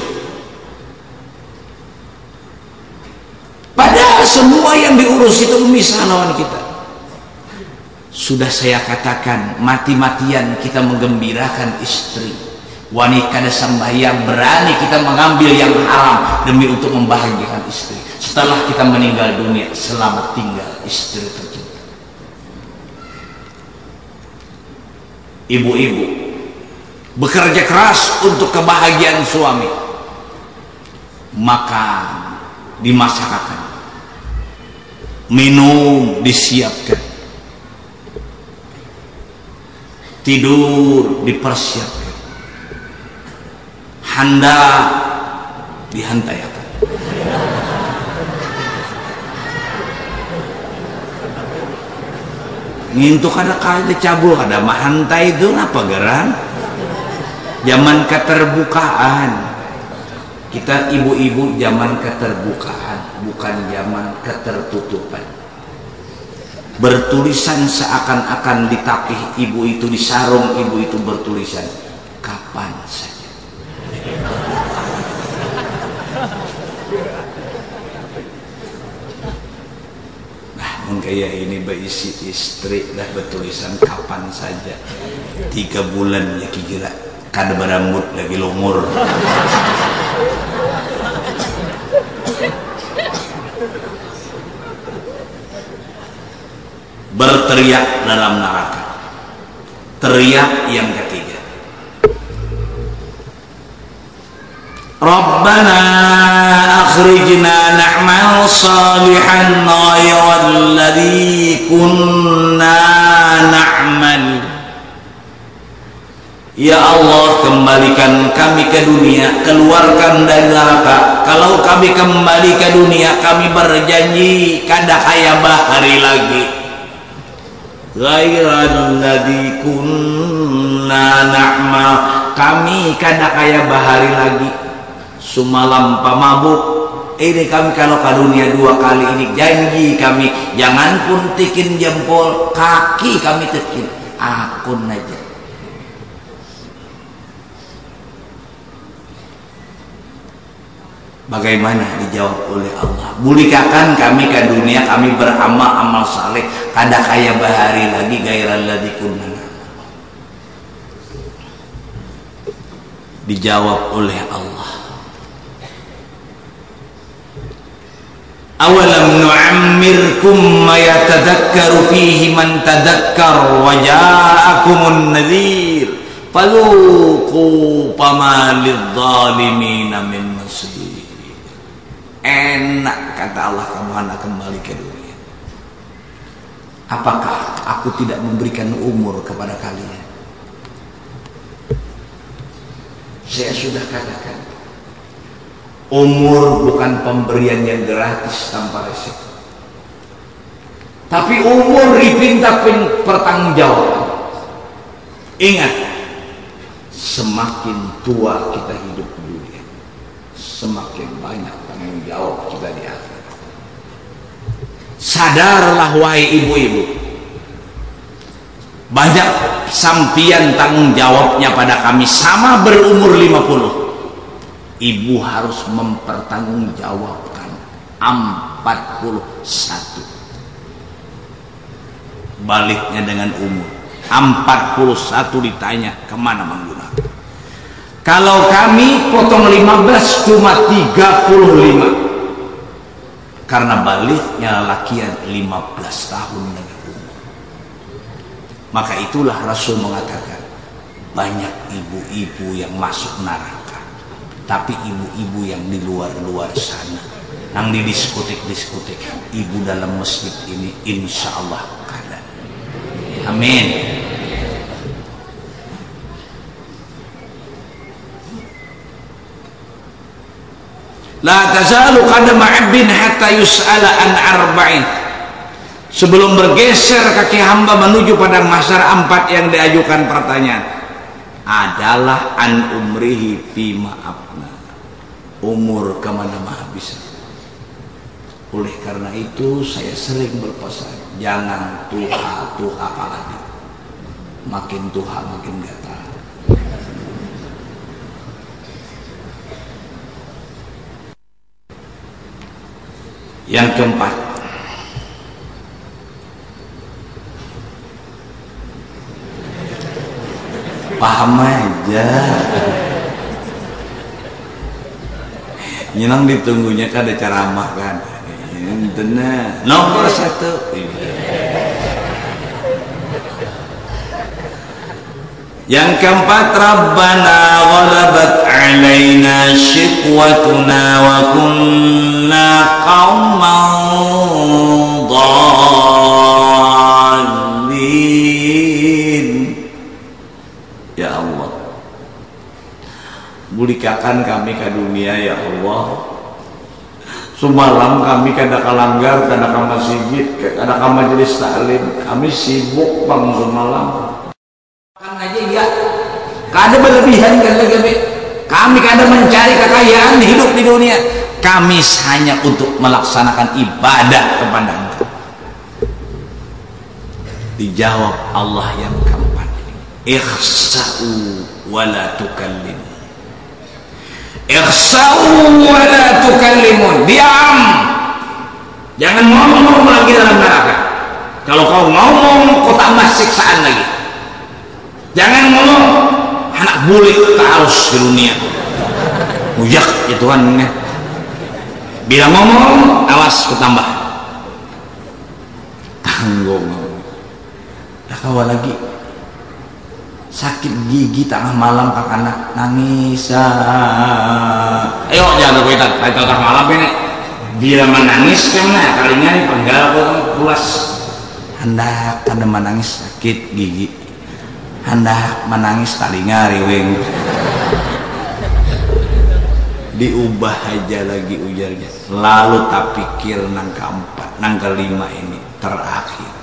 Speaker 1: Padahal semua yang diurus itu misal lawan kita. Sudah saya katakan mati-matian kita menggembirakan istri wanita ada sembahyang berani kita mengambil yang haram demi untuk membahagiakan istri. Setelah kita meninggal dunia selamat tinggal istri tercinta. Ibu-ibu bekerja keras untuk kebahagiaan suami. Makan dimasakkan minum disiapkan. Tidur dipersiapkan handa dihantayakan ngintuk ada kali cabul ada mahantai itu apa geran? Zaman keterbukaan. Kita ibu-ibu zaman keterbukaan bukan zaman ketertutupan. Bertulisan seakan-akan di ibu itu di sarung ibu itu bertulisan kapan saja nah kayak ini berisi istri dah bertulisan kapan saja. Tiga bulan ya kira kada berambut lagi lumur. Berteriak dalam neraka. Teriak yang Rabbana akhrijna na'mal salihan ghayra kunna na'mal. Ya Allah kembalikan kami ke dunia Keluarkan dari neraka. Kalau kami kembali ke dunia Kami berjanji Kada kaya bahari lagi ghairal kunna na'ma kami kada kaya bahari lagi semalam pamabuk ini kami kalau ke dunia dua kali ini janji kami jangan pun tikin jempol kaki kami tikin akun aja Bagaimana dijawab oleh Allah? Bulikakan kami ke dunia kami beramal amal saleh kada kaya bahari lagi gairan ladzi kunna. Dijawab oleh Allah. Awalam nu'ammirkum ma yatadhakkaru fihi man tadhakkar wa ja'akumun nadhir. Faluqu fama lidh-dhalimin min enak kata Allah kamu anak kembali ke dunia. Apakah aku tidak memberikan umur kepada kalian? Saya sudah katakan umur bukan pemberian yang gratis tanpa resiko tapi umur dipinta pertanggungjawaban ingat semakin tua kita hidup di dunia semakin banyak tanggung jawab kita di akhirat. Sadarlah wahai ibu-ibu. Banyak sampian tanggung jawabnya pada kami sama berumur 50 ibu harus mempertanggungjawabkan 41 baliknya dengan umur 41 ditanya ke mana menggunakan kalau kami potong 15 cuma 35. Karena baliknya lakian 15 tahun dengan umur. Maka itulah Rasul mengatakan banyak ibu-ibu yang masuk neraka. Tapi ibu-ibu yang di luar-luar sana yang di diskotik-diskotik ibu dalam masjid ini insya Allah kada amin La tazalu qadama 'abdin hatta yus'ala an arba'in. Sebelum bergeser kaki hamba menuju pada masar empat yang diajukan pertanyaan adalah an umrihi fi ma'afna. Umur ke mana habis. Oleh karena itu saya sering berpesan jangan tuha tuha lagi. makin tua makin gatal yang keempat paham aja nyenang ditunggunya kan ada ceramah kan. Tenang nomor satu. Yang keempat Rabbana ghalabat alaina syikwatuna wa kunna qauman dhalin bulikakan kami ke dunia ya Allah Semalam kami kada kalanggar, kada ke masjid, kada ke majelis taklim. Kami sibuk bang semalam. Kan aja ya. Kada berlebihan kan lagi kami kada mencari kekayaan hidup di dunia. Kami hanya untuk melaksanakan ibadah kepada Engkau. Dijawab Allah yang keempat. Ikhsa'u wa la tukallim ikhsau wa la tukallimun. Diam. Jangan ngomong lagi dalam neraka. Kalau kau ngomong kau tambah siksaan lagi. Jangan ngomong anak bulik harus di dunia. Ujak ya Tuhan ya. bila ngomong awas tambah. Tanggung. Kawal lagi sakit gigi tengah malam kak anak. Nangis ah. ayo jangan berkuitan ayo tengah malam ini. Bila menangis ke mana kalinya ini penggal pulas hendak kada menangis sakit gigi. Hendak menangis talinga riwing. Diubah aja lagi ujarnya. Lalu tak pikir nang keempat nang kelima ini. Terakhir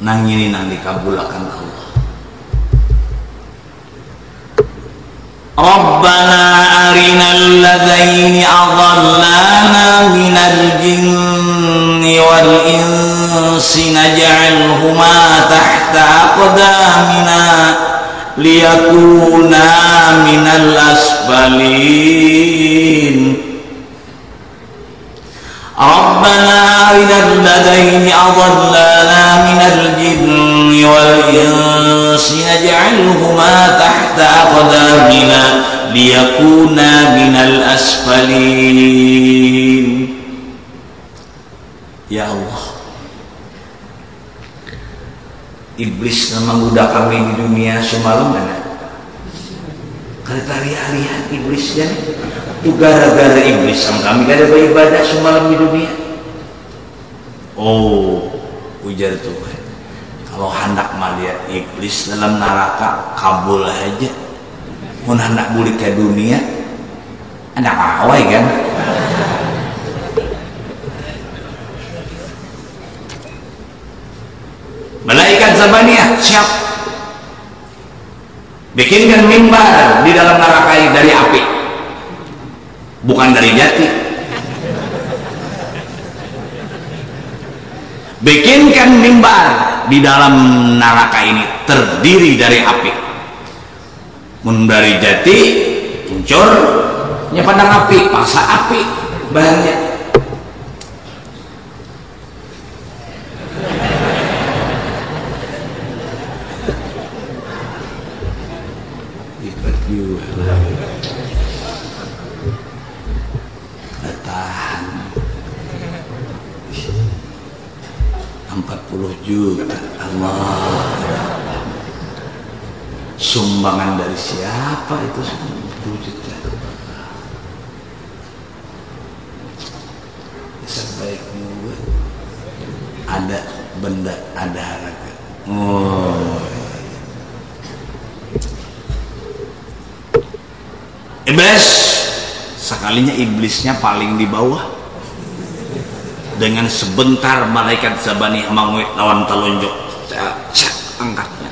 Speaker 1: nang ini nang dikabulkan Allah. Rabbana arina alladhaini adallana minal jinni wal insi naj'alhuma tahta aqdamina liyakuna minal asfalin ربنا أرنا الذين أضلانا من الجن والإنس نجعلهما تحت أقدامنا ليكونا من الأسفلين Ya Allah Iblis menggoda kami di dunia semalam mana? Kali tarian iblis kan? itu gara-gara iblis sama kami. Gak ada beribadah semalam di dunia. Oh ujar Tuhan. Kalau hendak melihat iblis dalam neraka kabul aja. Mau hendak balik ke dunia anak awai kan? Malaikat Zabaniyah siap. Bikinkan mimbar di dalam neraka dari api bukan dari jati. Bikinkan mimbar di dalam neraka ini terdiri dari api. Mun dari jati kuncur nyepandang api paksa api banyak siapa itu 10 juta sebaik gue ada benda ada harga. Oh iblis. Sekalinya iblisnya paling di bawah. Dengan sebentar malaikat Zabani mangwe lawan telunjuk. Angkatnya.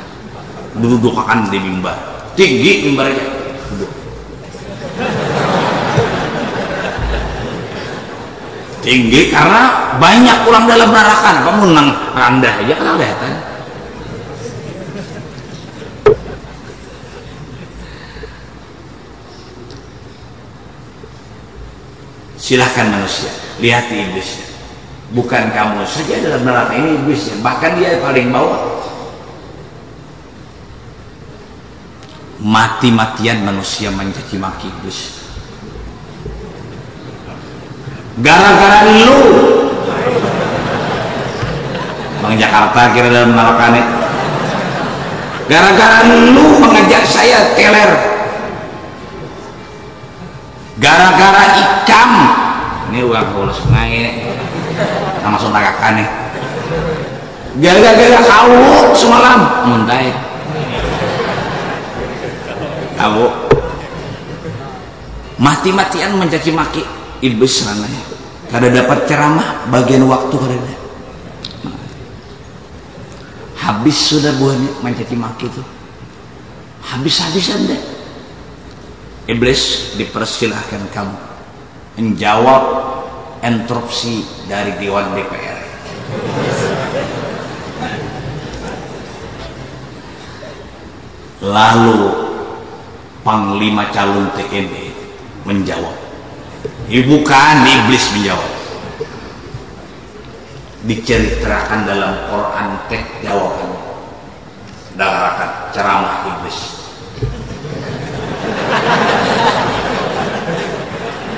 Speaker 1: Duduk akan di mimbar tinggi mimbarnya tinggi karena banyak orang dalam neraka. Kamu nang anda aja? Kan ya? silahkan manusia. Lihat di iblisnya. Bukan kamu saja dalam neraka ini iblisnya. Bahkan dia paling bawah. Mati-matian manusia mencaci maki iblis gara-gara lu. Bang Jakarta kira dalam neraka nih gara-gara lu mengajak saya teler. Gara-gara ikam. Ini uang kulus ini langsung tagakan nih. Gara-gara kau semalam. Muntai kau mati-matian mencaci maki iblis rananya kada dapat ceramah bagian waktu kada habis sudah buahnya mencaci maki itu habis-habisan deh. Iblis dipersilahkan kamu. Menjawab entropsi dari Dewan DPR lalu Panglima calon TNI menjawab. Ibu kan iblis menjawab. Diceritakan dalam Quran tek jawaban. Dalam ceramah iblis.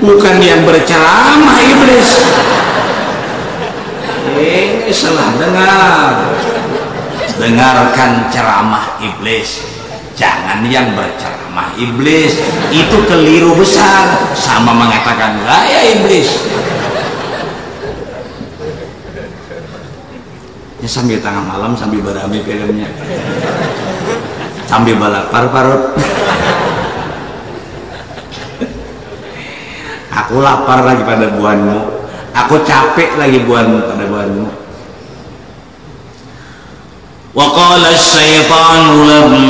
Speaker 1: Bukan yang berceramah iblis. Ini salah dengar. Dengarkan ceramah iblis. Jangan yang berceramah iblis itu keliru besar sama mengatakan saya iblis ya sambil tengah malam sambil berami filmnya sambil balap parut-parut aku lapar lagi pada buanmu aku capek lagi buanmu pada buanmu وقال الشيطان لما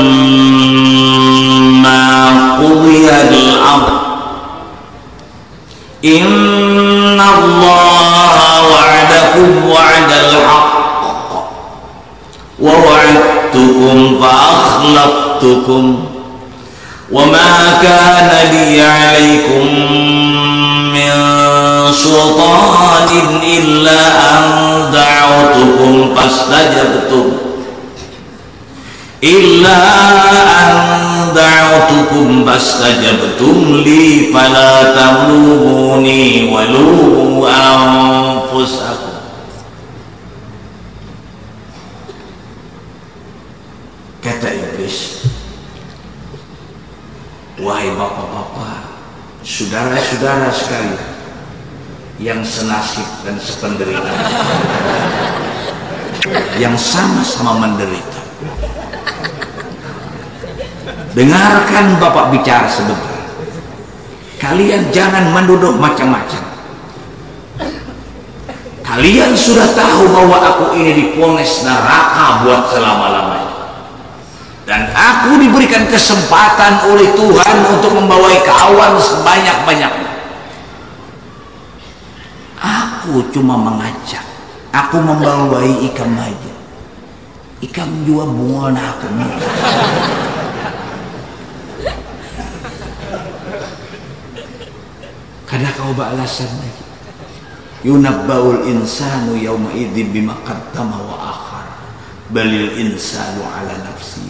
Speaker 1: قضي الأمر إن الله وعدكم وعد الحق. ووعدتكم فأخلفتكم. وما كان لي عليكم من سلطان إلا أن دعوتكم فاستجبتم. إلا أن دعوتكم فاستجبتم لي فلا تلوموني ولوموا أنفسكم Kata iblis, wahai bapak-bapak, saudara-saudara sekalian yang senasib dan sependeritaan, yang sama-sama menderita. Dengarkan Bapak bicara sebentar. Kalian jangan menduduk macam-macam. Kalian sudah tahu bahwa aku ini diponis neraka buat selama-lamanya. Dan aku diberikan kesempatan oleh Tuhan untuk membawai kawan sebanyak-banyaknya. Aku cuma mengajak. Aku membawai ikan aja ikan juga bunga aku karena kau beralasan lagi. Yunabbaul insanu yawma idin bima qaddama wa akhar. Balil insanu ala nafsi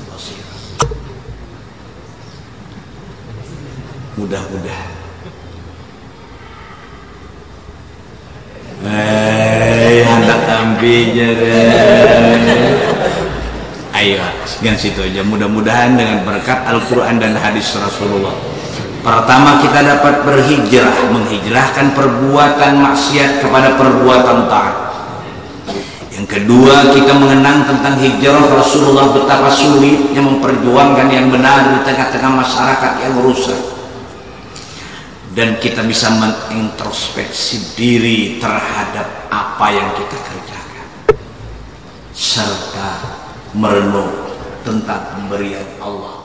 Speaker 1: mudah-mudahan. Eh hendak ambinya ayo sekian situ aja. Mudah-mudahan dengan berkat Al-Quran dan hadis Rasulullah pertama kita dapat berhijrah menghijrahkan perbuatan maksiat kepada perbuatan taat. Yang kedua kita mengenang tentang hijrah Rasulullah betapa sulitnya memperjuangkan yang benar di tengah-tengah masyarakat yang rusak. Dan kita bisa mengintrospeksi diri terhadap apa yang kita kerjakan. Serta merenung tentang pemberian Allah